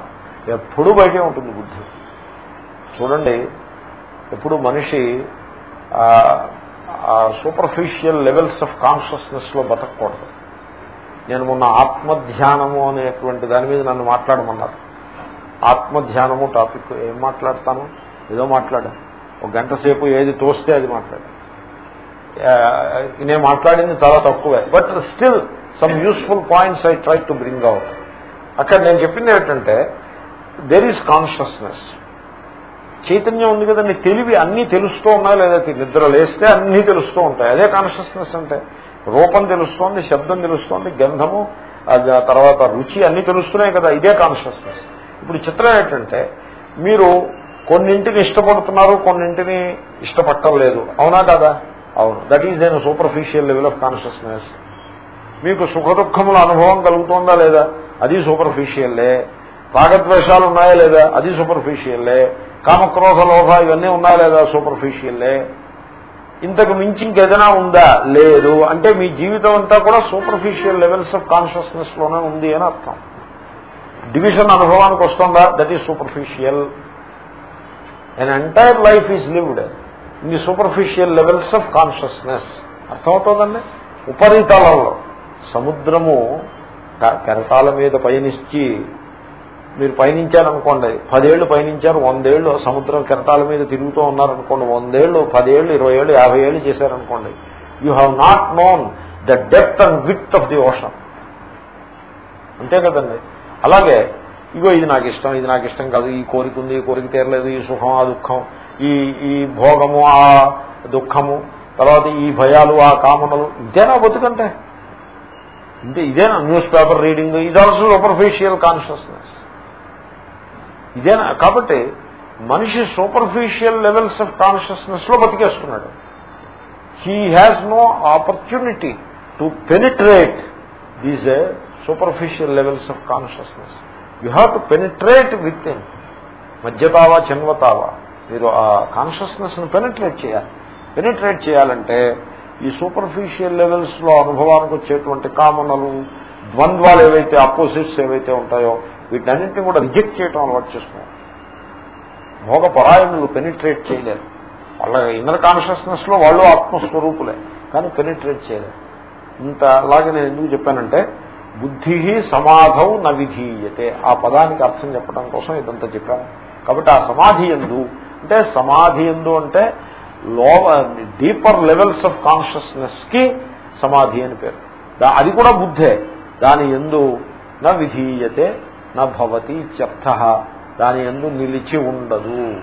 ఎప్పుడు బయటే ఉంటుంది బుద్ధి. చూడండి ఎప్పుడు మనిషి సూపర్ఫిషియల్ లెవెల్స్ ఆఫ్ కాన్షియస్నెస్లో బతకూడదు నేను మొన్న ఆత్మధ్యానము అనేటువంటి దాని మీద నన్ను మాట్లాడమన్నారు. ఆత్మధ్యానము టాపిక్ ఏం మాట్లాడతాను? ఏదో మాట్లాడాను. ఒక గంట సేపు ఏది తోస్తే అది మాట్లాడా. నేను మాట్లాడింది చాలా తక్కువే. But still some useful points I try to bring out అక్కడ నేను చెప్పింది ఏంటంటే దెర్ ఈజ్ కాన్షియస్నెస్ చైతన్యం ఉంది కదండి తెలివి అన్నీ తెలుస్తూ ఉన్నాయి లేదా నిద్ర లేస్తే అన్నీ తెలుస్తూ ఉంటాయి. అదే కాన్షియస్నెస్ అంటే రూపం తెలుస్తోంది శబ్దం తెలుస్తోంది గంధము తర్వాత రుచి అన్నీ తెలుస్తున్నాయి కదా ఇదే కాన్షియస్నెస్ ఇప్పుడు చిత్రం ఏంటంటే మీరు కొన్నింటిని ఇష్టపడుతున్నారు కొన్నింటిని ఇష్టపడటం లేదు. అవునా కదా? అవును. దట్ ఈజ్ నేను సూపర్ఫిషియల్ లెవెల్ ఆఫ్ కాన్షియస్నెస్ మీకు సుఖ దుఃఖముల అనుభవం కలుగుతుందా లేదా? అది సూపర్ఫిషియల్లే రాగద్వేషాలు ఉన్నాయా లేదా? అది సూపర్ఫిషియల్లే కామక్రోధ లోభ ఇవన్నీ ఉన్నాయా లేదా? సూపర్ఫిషియల్లే ఇంతకు మించి ఇంకేదైనా ఉందా? లేదు. అంటే మీ జీవితం అంతా కూడా సూపర్ఫిషియల్ లెవెల్స్ ఆఫ్ కాన్షియస్నెస్లోనే ఉంది అని అర్థం. డివిజన్ అనుభవానికి వస్తుందా? That is superficial and entire life is lived in the superficial levels of consciousness అర్థమవుతుందండి? ఉపరితలంలో. సముద్రము కెరటాల మీద పయనించి మీరు పయనించారనుకోండి పదేళ్ళు పయనించారు వందేళ్ళు సముద్రం కెరటాల మీద తిరుగుతూ ఉన్నారనుకోండి వందేళ్ళు పదేళ్ళు ఇరవై ఏళ్ళు యాభై ఏళ్ళు చేశారనుకోండి you have not known the depth and width of the ocean అంతే కదండి? అలాగే ఇగో ఇది నాకు ఇష్టం ఇది నాకు ఇష్టం కాదు. ఈ కోరిక ఉంది ఈ కోరిక తీరలేదు ఈ సుఖం ఆ దుఃఖం ఈ ఈ భోగము ఆ దుఃఖము తర్వాత ఈ భయాలు ఆ కామనలు ఇదేనా బతుకంటే? అంటే ఇదేనా న్యూస్ పేపర్ రీడింగ్ ఇది ఆల్సో సూపర్ఫిషియల్ కాన్షియస్నెస్ ఇదేనా? కాబట్టి మనిషి సూపర్ఫిషియల్ లెవెల్స్ ఆఫ్ కాన్షియస్నెస్లో బతికేస్తున్నాడు he has no opportunity to penetrate these superficial levels of consciousness you have to penetrate within మధ్యతావా చిన్వతావా. మీరు ఆ కాన్షియస్నెస్ను పెనిట్రేట్ చేయాలి. పెనిట్రేట్ చేయాలంటే ఈ సూపర్ఫిషియల్ లెవెల్స్లో అనుభవానికి వచ్చేటువంటి కామనలు ద్వంద్వాలు ఏవైతే అపోజిట్స్ ఏవైతే ఉంటాయో వీటన్నింటినీ కూడా రిజెక్ట్ చేయడం అలవాటు చేసుకున్నాం భోగ పరాయణులు పెనిట్రేట్ చేయలేరు. వాళ్ళ ఇన్నర్ కాన్షియస్నెస్లో వాళ్ళు ఆత్మస్వరూపులే కానీ పెనిట్రేట్ చేయలేరు. ఇంత అలాగే నేను ఎందుకు చెప్పానంటే బుద్ధి సమాధౌ నవిధీయతే ఆ పదానికి అర్థం చెప్పడం కోసం ఇదంతా చెప్పాను. కాబట్టి ఆ సమాధి ఎందు అంటే సమాధి ఎందు అంటే లోవ డీపర్ లెవెల్స్ ఆఫ్ కాన్షియస్నెస్కి సమాధి అని పేరు. అది కూడా బుద్ధే. దాని ఎందు నా విధీయతే నా భవతి చెప్త దాని ఎందు నిలిచి ఉండదు.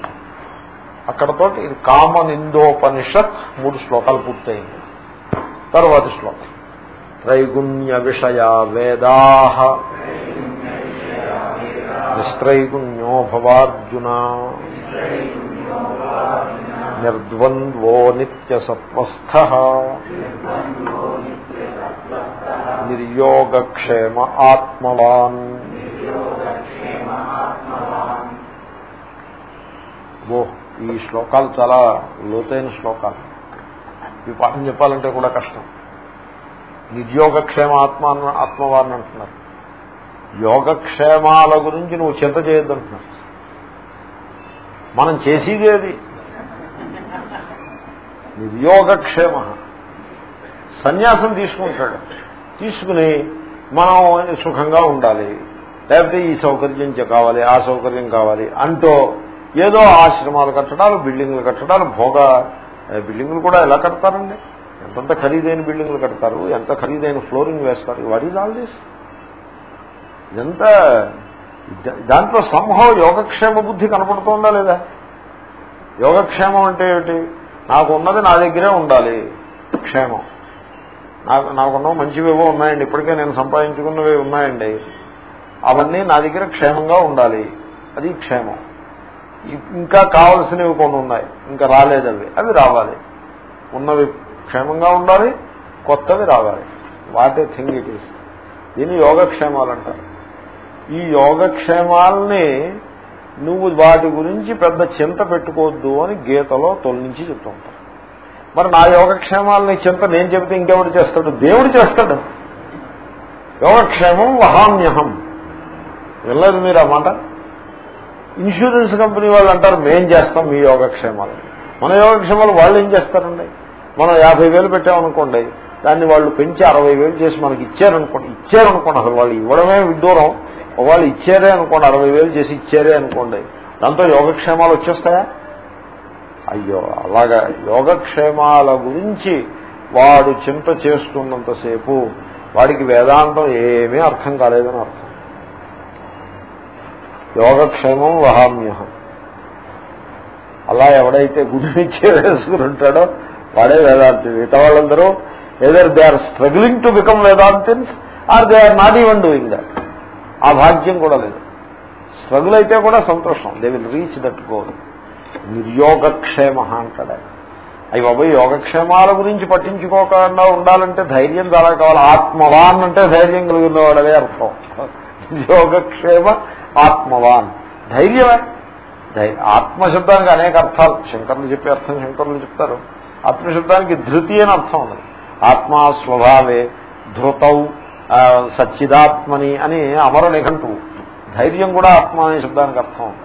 అక్కడతో ఇది కామనిందోపనిషత్ మూడు శ్లోకాలు పూర్తయింది. తర్వాతి శ్లోకం. త్రైగుణ్య విషయా వేదా. నిస్త్రైగుణ్యో భవార్జున. నిర్ద్వంద్వో నిత్యసత్వస్థ. నిర్యోగక్షేమ ఆత్మవాన్. ఓ ఈ శ్లోకాలు చాలా లోతైన శ్లోకాలు. ఈ పాఠం చెప్పాలంటే కూడా కష్టం. నిర్యోగక్షేమ ఆత్మ ఆత్మవారిని అంటున్నారు. యోగక్షేమాల గురించి నువ్వు చింత చేయొద్దంటున్నారు. మనం చేసేదేది నిర్యోగక్షేమ. సన్యాసం తీసుకుంటాడు. తీసుకుని మనం సుఖంగా ఉండాలి. లేకపోతే ఈ సౌకర్యం కావాలి ఆ సౌకర్యం కావాలి అంటూ ఏదో ఆశ్రమాలు కట్టడాలు బిల్డింగ్లు కట్టడాలు భోగ బిల్డింగ్లు కూడా ఎలా కడతారండి? ఎంతంత ఖరీదైన బిల్డింగ్లు కడతారు ఎంత ఖరీదైన ఫ్లోరింగ్ వేస్తారు వాట్ ఈజ్ ఆల్ దిస్? ఇదంతా దాంట్లో సంభవ యోగక్షేమ బుద్ధి కనపడుతుందా లేదా? యోగక్షేమం అంటే ఏమిటి? నాకు ఉన్నది నా దగ్గరే ఉండాలి. క్షేమం. నాకు నాకున్న మంచివేవో ఉన్నాయండి. ఇప్పటికే నేను సంపాదించుకున్నవి ఉన్నాయండి. అవన్నీ నా దగ్గర క్షేమంగా ఉండాలి. అది క్షేమం. ఇంకా కావలసినవి కొన్ని ఉన్నాయి. ఇంకా రాలేదు అవి. అవి రావాలి. ఉన్నవి క్షేమంగా ఉండాలి కొత్తవి రావాలి. What a thing it is. దీన్ని యోగక్షేమాలు అంటారు. ఈ యోగక్షేమాలని నువ్వు వాటి గురించి పెద్ద చింత పెట్టుకోవద్దు అని గీతలో తొలి నుంచి చెప్తూ ఉంటారు. మరి నా యోగక్షేమాలని చింత నేను చెబితే ఇంకెవడు చేస్తాడు? దేవుడు చేస్తాడు. యోగక్షేమం వహామ్యహం. వెళ్ళదు మీరు అన్నమాట ఇన్సూరెన్స్ కంపెనీ వాళ్ళు అంటారు మేం చేస్తాం మీ యోగక్షేమాలు. మన యోగక్షేమాలు వాళ్ళు ఏం చేస్తారండి? మనం యాభై వేలు పెట్టామనుకోండి దాన్ని వాళ్ళు పెంచి అరవై వేలు చేసి మనకి ఇచ్చారనుకోండి ఇచ్చారనుకోండి. అసలు వాళ్ళు ఇవ్వడమే విడ్డూరం. వాళ్ళు ఇచ్చారే అనుకోండి అరవై వేలు చేసి ఇచ్చారే అనుకోండి దాంతో యోగక్షేమాలు వచ్చేస్తాయా? అయ్యో అలాగా. యోగక్షేమాల గురించి వాడు చింత చేస్తున్నంతసేపు వాడికి వేదాంతం ఏమీ అర్థం కాలేదని అర్థం. యోగక్షేమం వహామ్యహం. అలా ఎవడైతే గుడి నుంచి వేసుకుని ఉంటాడో వాడే వేదాంతి. మిగతా వాళ్ళందరూ either they are struggling to become Vedantins or they are not even doing that ఆ భాగ్యం కూడా లేదు. స్ట్రగుల్ అయితే కూడా సంతోషం. They will reach that goal నిర్యోగక్షేమ అంటాడు అవి బాబాయ్ యోగక్షేమాల గురించి పట్టించుకోకుండా ఉండాలంటే ధైర్యం చాలా కావాలి. ఆత్మవాన్ అంటే ధైర్యం కలిగిన అర్థం. యోగక్షేమ ఆత్మవాన్. ధైర్యమే. ఆత్మశబ్దానికి అనేక అర్థాలు. శంకర్లు చెప్పే అర్థం శంకర్లు చెప్తారు. ఆత్మశబ్దానికి ధృతి అని అర్థం ఉన్నది ఆత్మా స్వభావే ధృతౌ సచ్చిదాత్మని అని అమర నిఘంటు ధైర్యం కూడా ఆత్మ అనే శబ్దానికి అర్థం ఉంది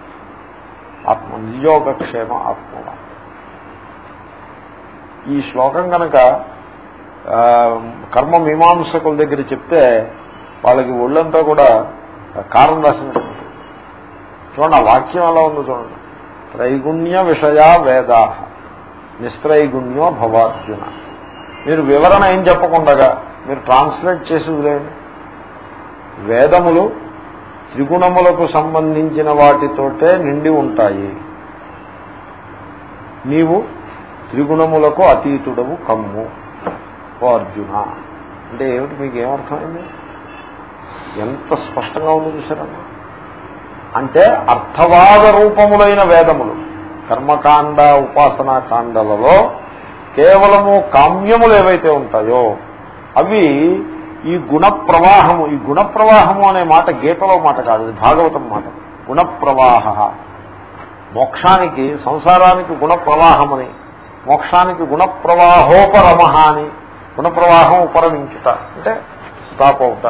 ఆత్మ నియోగక్షేమ ఆత్మ ఈ శ్లోకం కనుక కర్మ మీమాంసకుల దగ్గర చెప్తే వాళ్ళకి ఒళ్ళంతా కూడా కారం రాసినట్టు చూడండి ఆ వాక్యం అలా ఉందో చూడండి. త్రైగుణ్య విషయా వేదా. నిస్త్రైగుణ్యో భవార్జున. మీరు వివరణ ఏం చెప్పకుండగా మీరు ట్రాన్స్లేట్ చేసి వేదములు త్రిగుణములకు సంబంధించిన వాటితోటే నిండి ఉంటాయి. నీవు త్రిగుణములకు అతీతుడవు కమ్ము. ఓ అర్జున. అంటే ఏమిటి మీకు ఏమర్థమైంది ఎంత స్పష్టంగా ఉంది చూసారమ్మా అంటే అర్థవాద రూపములైన వేదములు. కర్మకాండ ఉపాసనా కాండలలో కేవలము కామ్యములు ఏవైతే ఉంటాయో అవి ఈ గుణ ప్రవాహము ఈ గుణ ప్రవాహము అనే మాట గీతలో మాట కాదు ఇది భాగవతం మాట. గుణ ప్రవాహ మోక్షానికి సంసారానికి గుణ ప్రవాహమని మోక్షానికి గుణ ప్రవాహోపరమహ అని గుణ ప్రవాహం ఉపరమించుట అంటే స్టాప్ అవుట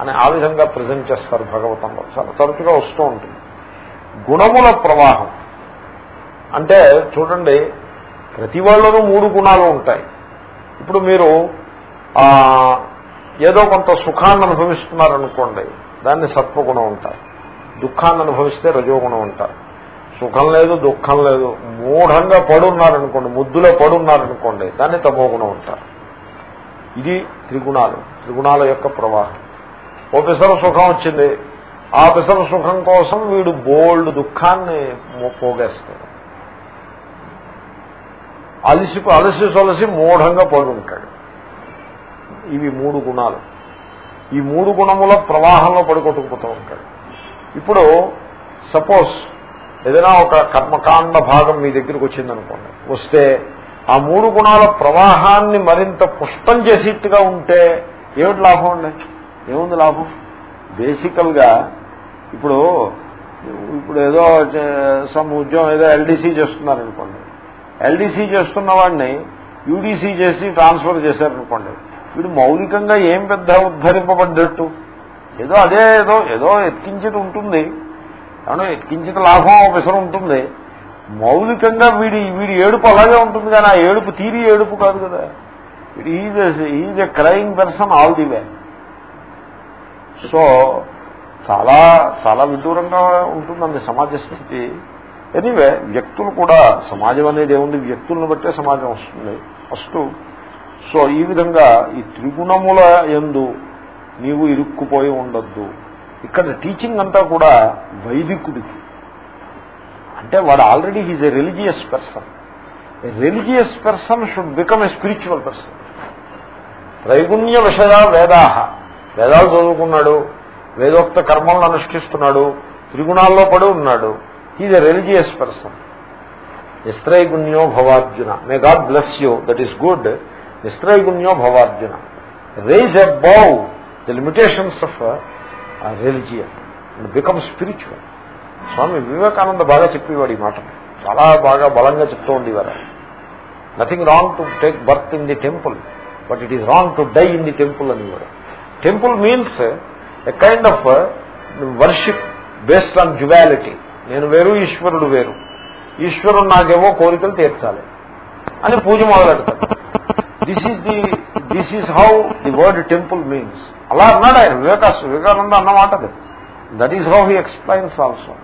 అని ఆ విధంగా ప్రజెంట్ చేస్తారు భగవతంలో. చాలా తరచుగా వస్తూ ఉంటుంది. గుణముల ప్రవాహం. అంటే చూడండి ప్రతి వాళ్ళలో మూడు గుణాలు ఉంటాయి. ఇప్పుడు మీరు ఏదో కొంత సుఖాన్ని అనుభవిస్తున్నారనుకోండి దాన్ని సత్వగుణం ఉంటారు దుఃఖాన్ని అనుభవిస్తే రజోగుణం ఉంటారు సుఖం లేదు దుఃఖం లేదు మూఢంగా పడున్నారనుకోండి ముద్దులో పడున్నారనుకోండి దాన్ని తమోగుణం ఉంటారు ఇది త్రిగుణాలు త్రిగుణాల యొక్క ప్రవాహం. ఓ పిసర సుఖం వచ్చింది ఆ పిసర సుఖం కోసం వీడు బోల్డ్ దుఃఖాన్ని పోగేస్తాడు. అలసి అలసి సొలసి మూఢంగా పడుకుంటాడు. ఇవి మూడు గుణాలు. ఈ మూడు గుణముల ప్రవాహంలో పడుకొట్టుకుపోతూ ఉంటాడు. ఇప్పుడు సపోజ్ ఏదైనా ఒక కర్మకాండ భాగం మీ దగ్గరికి వచ్చిందనుకోండి. వస్తే ఆ మూడు గుణాల ప్రవాహాన్ని మరింత పుష్టం చేసేట్టుగా ఉంటే ఏమిటి లాభం అండి? ఏముంది లాభం? బేసికల్గా ఇప్పుడు ఇప్పుడు ఏదో సమ్ ఉద్యోగం ఏదో ఎల్డీసీ చేస్తున్నారనుకోండి. ఎల్డీసీ చేస్తున్న వాడిని యూడీసీ చేసి ట్రాన్స్ఫర్ చేశారనుకోండి వీడు మౌలికంగా ఏం పెద్ద ఉద్ధరింపబడ్డట్టు? ఏదో అదే ఏదో ఏదో ఎత్కించిది ఉంటుంది. ఏమన్నా ఎత్కించిన లాభం ఒకసారి ఉంటుంది. మౌలికంగా వీడి వీడి ఏడుపు అలాగే ఉంటుంది కానీ ఆ ఏడుపు తీరి ఏడుపు కాదు కదా. Is is a crime person all the way. So చాలా చాలా విదూరంగా ఉంటుందండి సమాజ స్థితి. ఎనీవే వ్యక్తులు కూడా సమాజం అనేది ఏముంది? వ్యక్తులను బట్టే సమాజం వస్తుంది. ఫస్ట్ సో ఈ విధంగా ఈ త్రిగుణముల ఎందు నీవు ఇరుక్కుపోయి ఉండొద్దు. ఇక్కడ టీచింగ్ అంతా కూడా వైదికుడికి. అంటే వాడు already he's a religious person religious person should become a spiritual person త్రైగుణ్య విషయ వేదాహ. వేదాలు చదువుకున్నాడు. వేదోక్త కర్మలను అనుష్ఠిస్తున్నాడు. త్రిగుణాల్లో పడి ఉన్నాడు. హీజ్ ఎ రిలీజియస్ పర్సన్ నిస్త్రైగుణ్యో భవార్జున may god bless you that is good నిస్త్రైగుణ్యో భవార్జున rise above the limitations of religion and become spiritual Swami Vivekananda బాగా చెప్పేవాడు ఈ మాట చాలా బాగా బలంగా చెప్తూ ఉండేవారు nothing wrong to take birth in the temple but it is wrong to die in the temple అనేవాడు temple means a kind of worship based on duality నేను వేరు ఈశ్వరుడు వేరు. ఈశ్వరుడు నాకేమో కోరికలు తీర్చాలి. అని పూజ మొదలెడతాడు. This is the this is how the word temple means అలా అన్నాడు ఆయన వివేకాస్ వివేకానంద అన్నమాట అది. That is how he explains also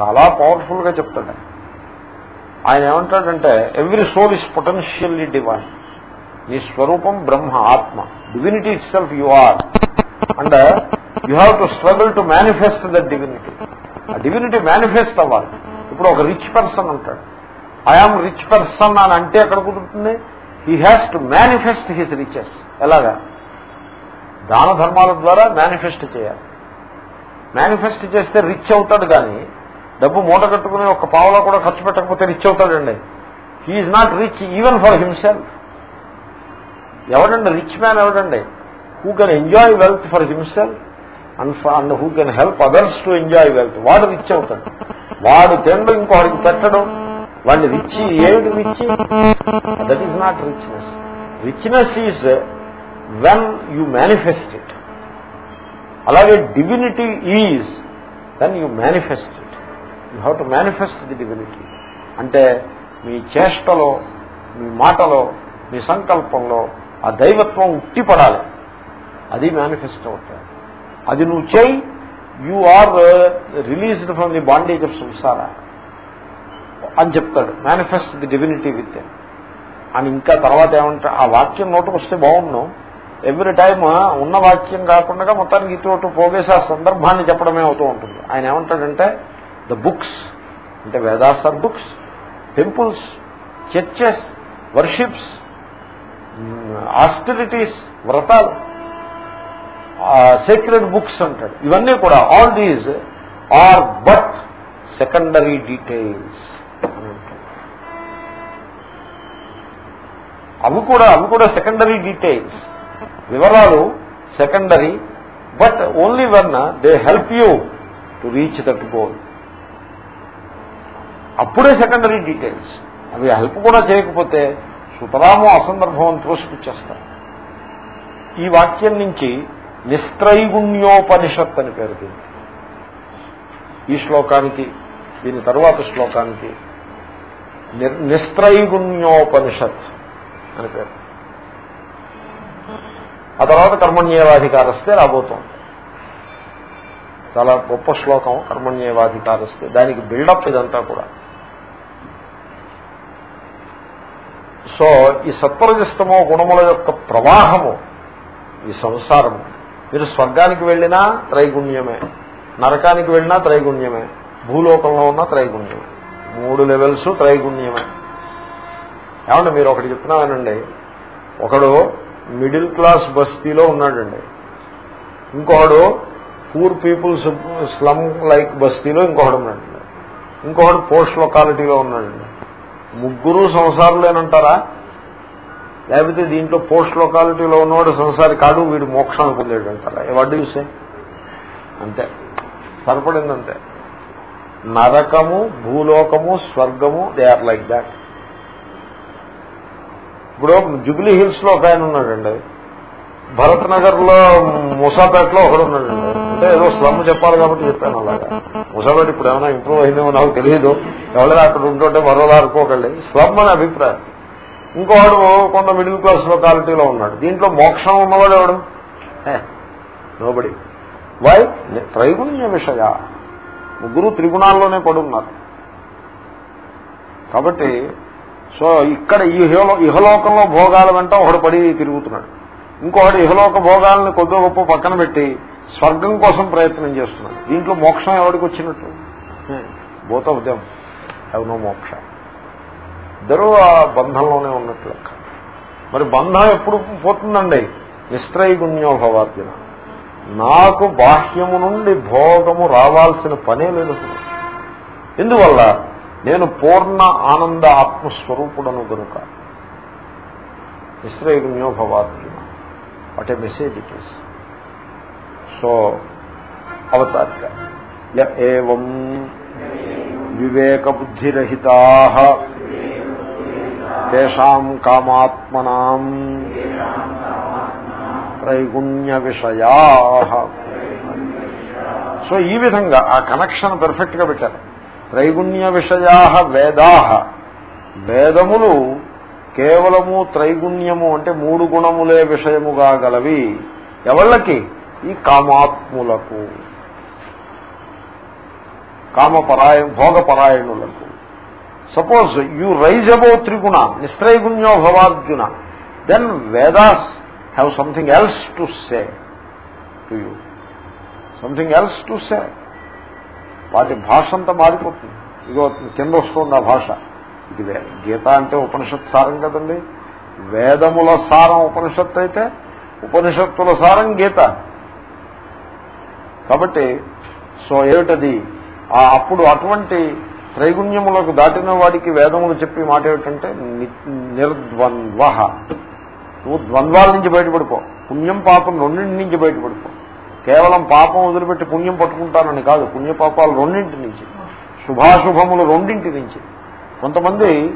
చాలా పవర్ఫుల్గా చెప్తాడు ఆయన. ఏమంటాడంటే every soul is potentially divine నీ స్వరూపం బ్రహ్మ ఆత్మ. Divinity itself you are and you have to struggle to manifest that divinity ఆ డివినిటీ మేనిఫెస్ట్ అవ్వాలి. ఇప్పుడు ఒక రిచ్ పర్సన్ అంటాడు. ఐఆమ్ రిచ్ పర్సన్ అని అంటే ఎక్కడ కుదురుతుంది? He has to manifest his riches ఎలాగా? దాన ధర్మాల ద్వారా మేనిఫెస్ట్ చేయాలి. మేనిఫెస్ట్ చేస్తే రిచ్ అవుతాడు కానీ డబ్బు మూట కట్టుకుని ఒక పావులో కూడా ఖర్చు పెట్టకపోతే rich అవుతాడండి. He is not rich even for himself ఎవడండి? రిచ్ మ్యాన్ ఎవడండి? Who can enjoy wealth for himself and and who can help others to enjoy wealth వాడు రిచ్ అవుతాడు. వాడు తినడం ఇంకోడికి పెట్టడం. వాడిని రిచ్ ఏమిటి rich that is not richness richness is when you manifest it అలాగే divinity is when you manifest it you have to manifest the divinity అంటే మీ చేష్టలో మీ మాటలో మీ సంకల్పంలో ఆ దైవత్వం ఉట్టిపడాలి. అది మేనిఫెస్ట్ అవుతాయి. అది నువ్వు చేయి you are released from the bondage of samsara అని చెప్తాడు. మేనిఫెస్ట్ ది డివినిటీ విత్ అని ఇంకా తర్వాత ఏమంటే ఆ వాక్యం నోటుకు వస్తే బాగుండు ఎవ్రీ టైమ్ uh, ఉన్న వాక్యం కాకుండా మొత్తానికి ఇటు పోగేసి ఆ సందర్భాన్ని చెప్పడమే అవుతూ ఉంటుంది. ఆయన ఏమంటాడంటే ద బుక్స్ అంటే Vedas are books temples churches worships austerities వ్రతాలు సీక్రెట్ బుక్స్ అంటాడు ఇవన్నీ కూడా all these are but secondary details అవి కూడా అవి కూడా సెకండరీ డీటెయిల్స్ వివరాలు secondary but only one they help you to reach that goal అప్పుడే సెకండరీ డీటెయిల్స్ అవి హెల్ప్ కూడా చేయకపోతే సుతరాము అసందర్భం త్రోసిపుచ్చేస్తారు. ఈ వాక్యం నుంచి నిస్త్రైగుణ్యోపనిషత్ అని పేరు దీనికి ఈ శ్లోకానికి దీని తరువాత శ్లోకానికి నిస్త్రైగుణ్యోపనిషత్ అని పేరు. ఆ తర్వాత కర్మణ్యేవాధికారస్తే రాబోతోంది. చాలా గొప్ప శ్లోకం కర్మణ్యేవాధికారస్తే. దానికి బిల్డప్ ఇదంతా కూడా. సో ఈ సత్వరజస్తమో గుణముల యొక్క ప్రవాహము ఈ సంసారము మీరు స్వర్గానికి వెళ్ళినా త్రైగుణ్యమే నరకానికి వెళ్ళినా త్రైగుణ్యమే భూలోకంలో ఉన్న త్రైగుణ్యమే. మూడు లెవెల్స్ త్రైగుణ్యమే. ఏమంటే మీరు ఒకటి చెప్తున్నానండి ఒకడు మిడిల్ క్లాస్ బస్తీలో ఉన్నాడండి. ఇంకొకడు పూర్ పీపుల్స్ స్లమ్ లైక్ బస్తీలో ఇంకొకడు ఉన్నాడండి. ఇంకొకడు పోస్ట్ లొకాలిటీలో ఉన్నాడండి. ముగ్గురు సంసారులేనంటారా? లేకపోతే దీంట్లో పోస్ట్ లొకాలిటీలో ఉన్నవాడు సంసారి కాడు వీడు మోక్షాన్ని పొందేడు అంటారా వాడు చూసే అంతే. సరిపడిందంతే. నరకము భూలోకము స్వర్గము దే ఆర్ లైక్ దాట్ ఇప్పుడు జుబ్లీ హిల్స్లో ఒక ఆయన ఉన్నాడండి. భరత్ నగర్లో ముసాపేటలో ఒకడు ఉన్నాడండి అంటే ఏదో స్లమ్ చెప్పాలి కాబట్టి చెప్పాను అలాగా. ముసాపేట ఇప్పుడు ఏమైనా ఇంప్రూవ్ అయిందేమో నాకు తెలియదు ఎవరైనా అక్కడ ఉంటుంటే మరోలా అనుకోకండి. స్లమ్ అనే అభిప్రాయం. ఇంకోవాడు కొంత మిడిల్ క్లాస్ లొకాలిటీలో ఉన్నాడు. దీంట్లో మోక్షం ఉన్నవాడు ఎవడు? నోబడి వై త్రైగుణ్య విషయ ముగ్గురు త్రిగుణాల్లోనే పడున్నారు. కాబట్టి సో ఇక్కడ ఈ ఇహలోకంలో భోగాల వెంట ఒకడు పడి తిరుగుతున్నాడు. ఇంకొకటి ఇహలోక భోగాలను కొద్ది గొప్ప పక్కన పెట్టి స్వర్గం కోసం ప్రయత్నం చేస్తున్నాడు. దీంట్లో మోక్షం ఎవరికి వచ్చినట్టు? Both of them have no moksha. ఇద్దరూ ఆ బంధంలోనే ఉన్నట్లు లెక్క. మరి బంధం ఎప్పుడు పోతుందండి? నిస్త్రైగుణ్యోభవార్జున నాకు బాహ్యము నుండి భోగము రావాల్సిన పనే లేదు. ఎందువల్ల? నేను పూర్ణ ఆనంద ఆత్మస్వరూపుడను గనుక. నిశ్రయగుణ్యోభవార్జున what a message it is. So అవతారిక. ఏం వివేకబుద్ధిరహితా. తేషాం కామాత్మనాం త్రైగుణ్య విషయా సో ఈ విధంగా ఆ కనెక్షన్ పెర్ఫెక్ట్గా పెట్టారు. త్రైగుణ్య విషయా వేదా। వేదములు కేవలము త్రైగుణ్యము అంటే మూడు గుణములే విషయముగా గలవి. ఎవళ్ళకి? ఈ కామాత్ములకు. కామపరాయ భోగపరాయణులకు. సపోజ్ యూ రైజ్ అబౌ త్రిగుణ నిస్త్రైగుణ్యో భవార్జున then Vedas have something else to say to you something else to say వాటి భాష అంతా మారిపోతుంది. ఇగో కింద వస్తుంది ఆ భాష. ఇది గీత అంటే ఉపనిషత్ సారం కదండి. వేదముల సారం ఉపనిషత్తు అయితే ఉపనిషత్తుల సారం గీత. కాబట్టి సో ఏమిటది? అప్పుడు అటువంటి త్రైగుణ్యములకు దాటిన వాడికి వేదములు చెప్పి మాట ఏమిటంటే నిర్ద్వంద్వ. నువ్వు ద్వంద్వాల నుంచి బయటపడిపో. పుణ్యం పాపం రెండింటి నుంచి బయటపడిపో. కేవలం పాపం వదిలిపెట్టి పుణ్యం పట్టుకుంటానని కాదు. పుణ్యపాపాలు రెండింటి నుంచి. శుభాశుభములు రెండింటి నుంచి. కొంతమంది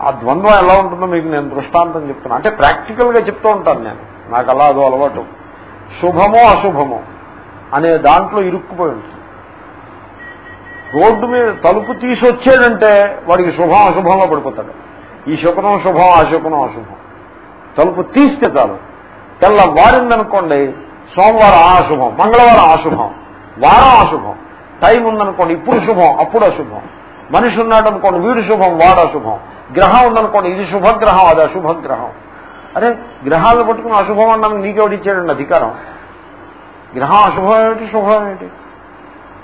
ఆ ద్వంద్వం ఎలా ఉంటుందో మీకు నేను దృష్టాంతం చెప్తున్నా. అంటే ప్రాక్టికల్గా చెప్తూ ఉంటాను నేను. నాకు అలా అదో అలవాటు. శుభమో అశుభమో అనే దాంట్లో ఇరుక్కుపోయి ఉంటుంది. రోడ్డు మీద తలుపు తీసొచ్చాడంటే వాడికి శుభం అశుభంలో పడిపోతాడు. ఈ శుభనం శుభం అశుభనం అశుభం. తలుపు తీస్తే చాలు. తెల్ల వారిందనుకోండి సోమవారం అశుభం మంగళవారం అశుభం వారం అశుభం టైం ఉందనుకోండి ఇప్పుడు శుభం అప్పుడు అశుభం. మనిషి ఉన్నాడు అనుకోండి వీడు శుభం వాడు అశుభం. గ్రహం ఉందనుకోండి ఇది శుభగ్రహం అది అశుభగ్రహం. అరే గ్రహాలను పట్టుకుని అశుభం అన్నాను నీకెవడిచ్చాడండి అధికారం? గ్రహం అశుభం ఏమిటి శుభం ఏమిటి?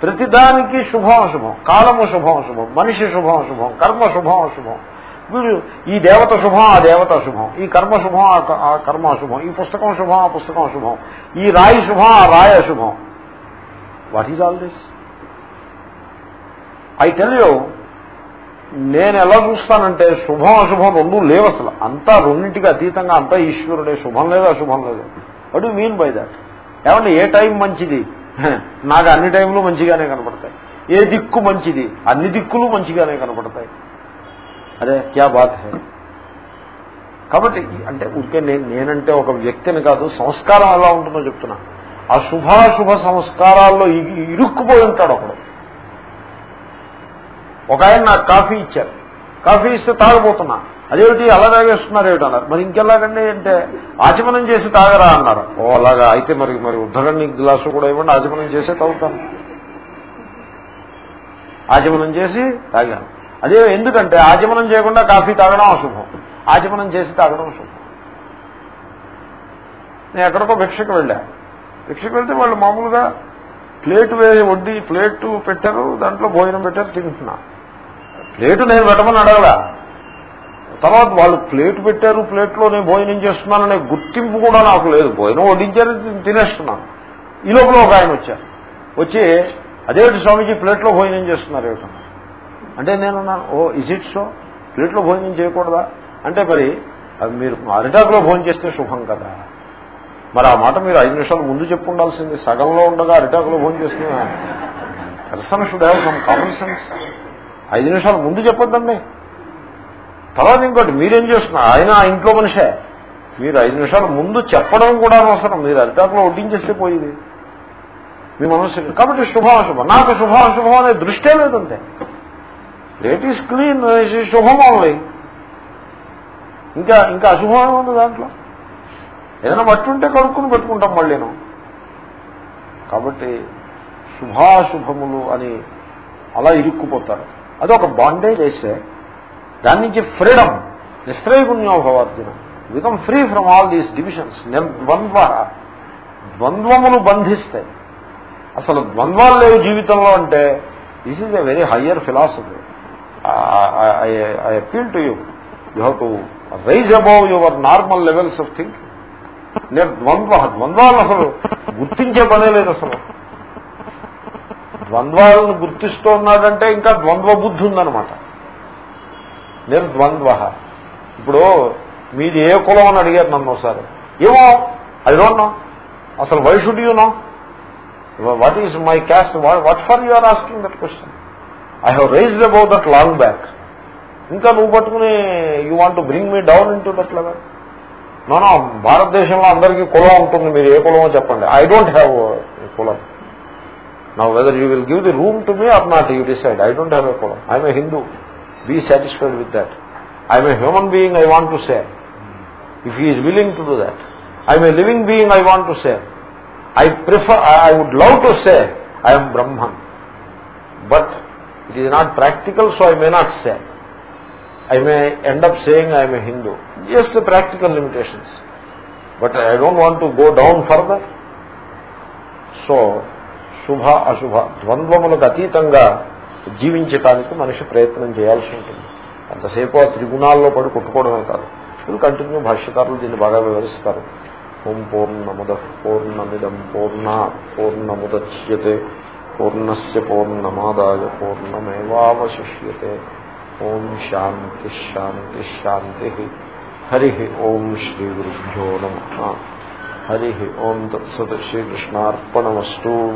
ప్రతిదానికి శుభం అశుభం కాలము శుభం అశుభం మనిషి శుభం అశుభం కర్మ శుభం అశుభం. వీడు ఈ దేవత శుభం ఆ దేవత శుభం ఈ కర్మ శుభం ఆ కర్మ అశుభం. ఈ పుస్తకం శుభం ఆ పుస్తకం అశుభం. ఈ రాయి శుభం ఆ రాయి అశుభం. What is all this I tell you నేను ఎలా చూస్తానంటే శుభం అశుభం రెండు లేవు అసలు. అంతా రెండింటికి అతీతంగా అంతా ఈశ్వరుడే. శుభం లేదు అశుభం లేదు. What you mean by that ఏమంటే ఏ టైం మంచిది? నాకు అన్ని టైంలు మంచిగానే కనపడతాయి. ఏ దిక్కు మంచిది? అన్ని దిక్కులు మంచిగానే కనపడతాయి. అదే క్యా బాత్ హే? కాబట్టి అంటే ఊరికే నేను నేనంటే ఒక వ్యక్తిని కాదు సంస్కారం ఎలా ఉంటుందో చెప్తున్నా. ఆ శుభాశుభ సంస్కారాల్లో ఇరుక్కుపోయి ఉంటాడు ఒకడు. ఒక ఆయన నాకు కాఫీ ఇచ్చారు. కాఫీ ఇస్తే తాగబోతున్నా. అదేమిటి? అలా తాగేస్తున్నారు ఏమిటి అన్నారు. మరి ఇంకెలాగండి అంటే ఆచమనం చేసి తాగరా అన్నారు. ఓ అలాగా. అయితే మరి మరి ఉద్ధరణి గ్లాసు కూడా ఇవ్వండి ఆచమనం చేసే తాగుతాను. ఆచమనం చేసి తాగాను. అదే ఎందుకంటే ఆచమనం చేయకుండా కాఫీ తాగడం అశుభం. ఆచమనం చేసి తాగడం శుభం నేను ఎక్కడికో భిక్షకు వెళ్ళా. భిక్షకు వెళ్తే వాళ్ళు మామూలుగా ప్లేట్ వేసి వడ్డీ ప్లేట్ పెట్టారు దాంట్లో భోజనం పెట్టారు తింటున్నా ప్లేటు నేను పెట్టమని అడగడా తర్వాత వాళ్ళు ప్లేట్ పెట్టారు ప్లేట్లో నేను భోజనం చేస్తున్నాననే గుర్తింపు కూడా నాకు లేదు. భోజనం వడ్డించారు తినేస్తున్నాను ఈ లోపల ఒక ఆయన వచ్చారు. వచ్చి అదేమిటి స్వామీజీ ప్లేట్లో భోజనం చేస్తున్నారు ఏమిటన్నారు అంటే నేను ఓ ఇజ్ ఇట్ సో ప్లేట్లో భోజనం చేయకూడదా? అంటే మరి మీరు అరిటాకులో భోజనం చేస్తే శుభం కదా. మరి ఆ మాట మీరు ఐదు నిమిషాలు ముందు చెప్పుండాల్సింది సగంలో ఉండగా అరిటాకులో భోజనం చేస్తున్నా. Person should have some common sense ఐదు నిమిషాలు ముందు చెప్పొద్దండి. తర్వాత ఇంకోటి మీరేం చేస్తున్నారు ఆయన ఇంట్లో మనిషే. మీరు ఐదు నిమిషాలు ముందు చెప్పడం కూడా అవసరం మీరు అరిటాకులో వడ్డించేస్తే పోయింది మీ మనసు కాబట్టి శుభాశుభం నాకు శుభాశుభం అనే దృష్టే లేదంటే లేట్ ఈస్ క్లీన్ శుభం ఓన్లీ ఇంకా ఇంకా అశుభం ఉంది దాంట్లో? ఏదైనా పట్టుంటే కడుక్కుని పెట్టుకుంటాం మళ్ళీను. కాబట్టి శుభాశుభములు అని అలా ఇరుక్కుపోతారు. అదొక బాండేజ్ వేస్తే దాని నుంచి freedom నిస్త్రైగుణ్యోభవార్జున become free from all these divisions ద్వంద్వ ద్వంద్వములు బంధిస్తాయి అసలు ద్వంద్వాలు లేవు జీవితంలో అంటే this is a very higher philosophy I appeal to you you have to rise above your normal levels of thinking నేను ద్వంద్వ ద్వంద్వాలను అసలు గుర్తించే పనే లేదు అసలు. ద్వంద్వాలను గుర్తిస్తూ ఉన్నాడంటే ఇంకా ద్వంద్వ బుద్ధి ఉందనమాట నిర్ద్వంద్వ ఇప్పుడు మీది ఏ కులం అని అడిగారు నన్ను ఒకసారి. ఏమో అది డోంట్ నో అసలు why should you know what is my caste what for you are asking that question I have raised about that long back ఇంకా నువ్వు పట్టుకుని you want bring me down into that level no no భారతదేశంలో అందరికీ కులం ఉంటుంది. మీరు ఏ కులమో చెప్పండి. ఐ డోంట్ హ్యావ్ కులం. Now whether you will give the room to me or not, you decide. I don't have a problem. I am a Hindu. Be satisfied with that. I am a human being, I want to serve. If he is willing to do that. I am a living being, I want to serve. I prefer, I would love to say I am Brahman. But it is not practical, so I may not say. I may end up saying I am a Hindu. Just the practical limitations. But I don't want to go down further. So, శుభ అశుభ. ద్వంద్వములకు అతీతంగా జీవించటానికి మనిషి ప్రయత్నం చేయాల్సి ఉంటుంది. అంతసేపు ఆ త్రిగుణాల్లో పడి కొట్టుకోవడమే కాదు. ఇది కంటిన్యూ భాష్యకారులు దీన్ని బాగా వివరిస్తారు. ఓం పూర్ణముద పూర్ణమిదం పూర్ణ పూర్ణముద్యతే పూర్ణస్ పూర్ణమాదాయ పూర్ణమేవాశిష్యతే ఓం శాంతి శాంతి శాంతి. హరి ఓం శ్రీ గురుభ్యో నమ. హరి ఓం తత్సత్ శ్రీకృష్ణార్పణమస్తు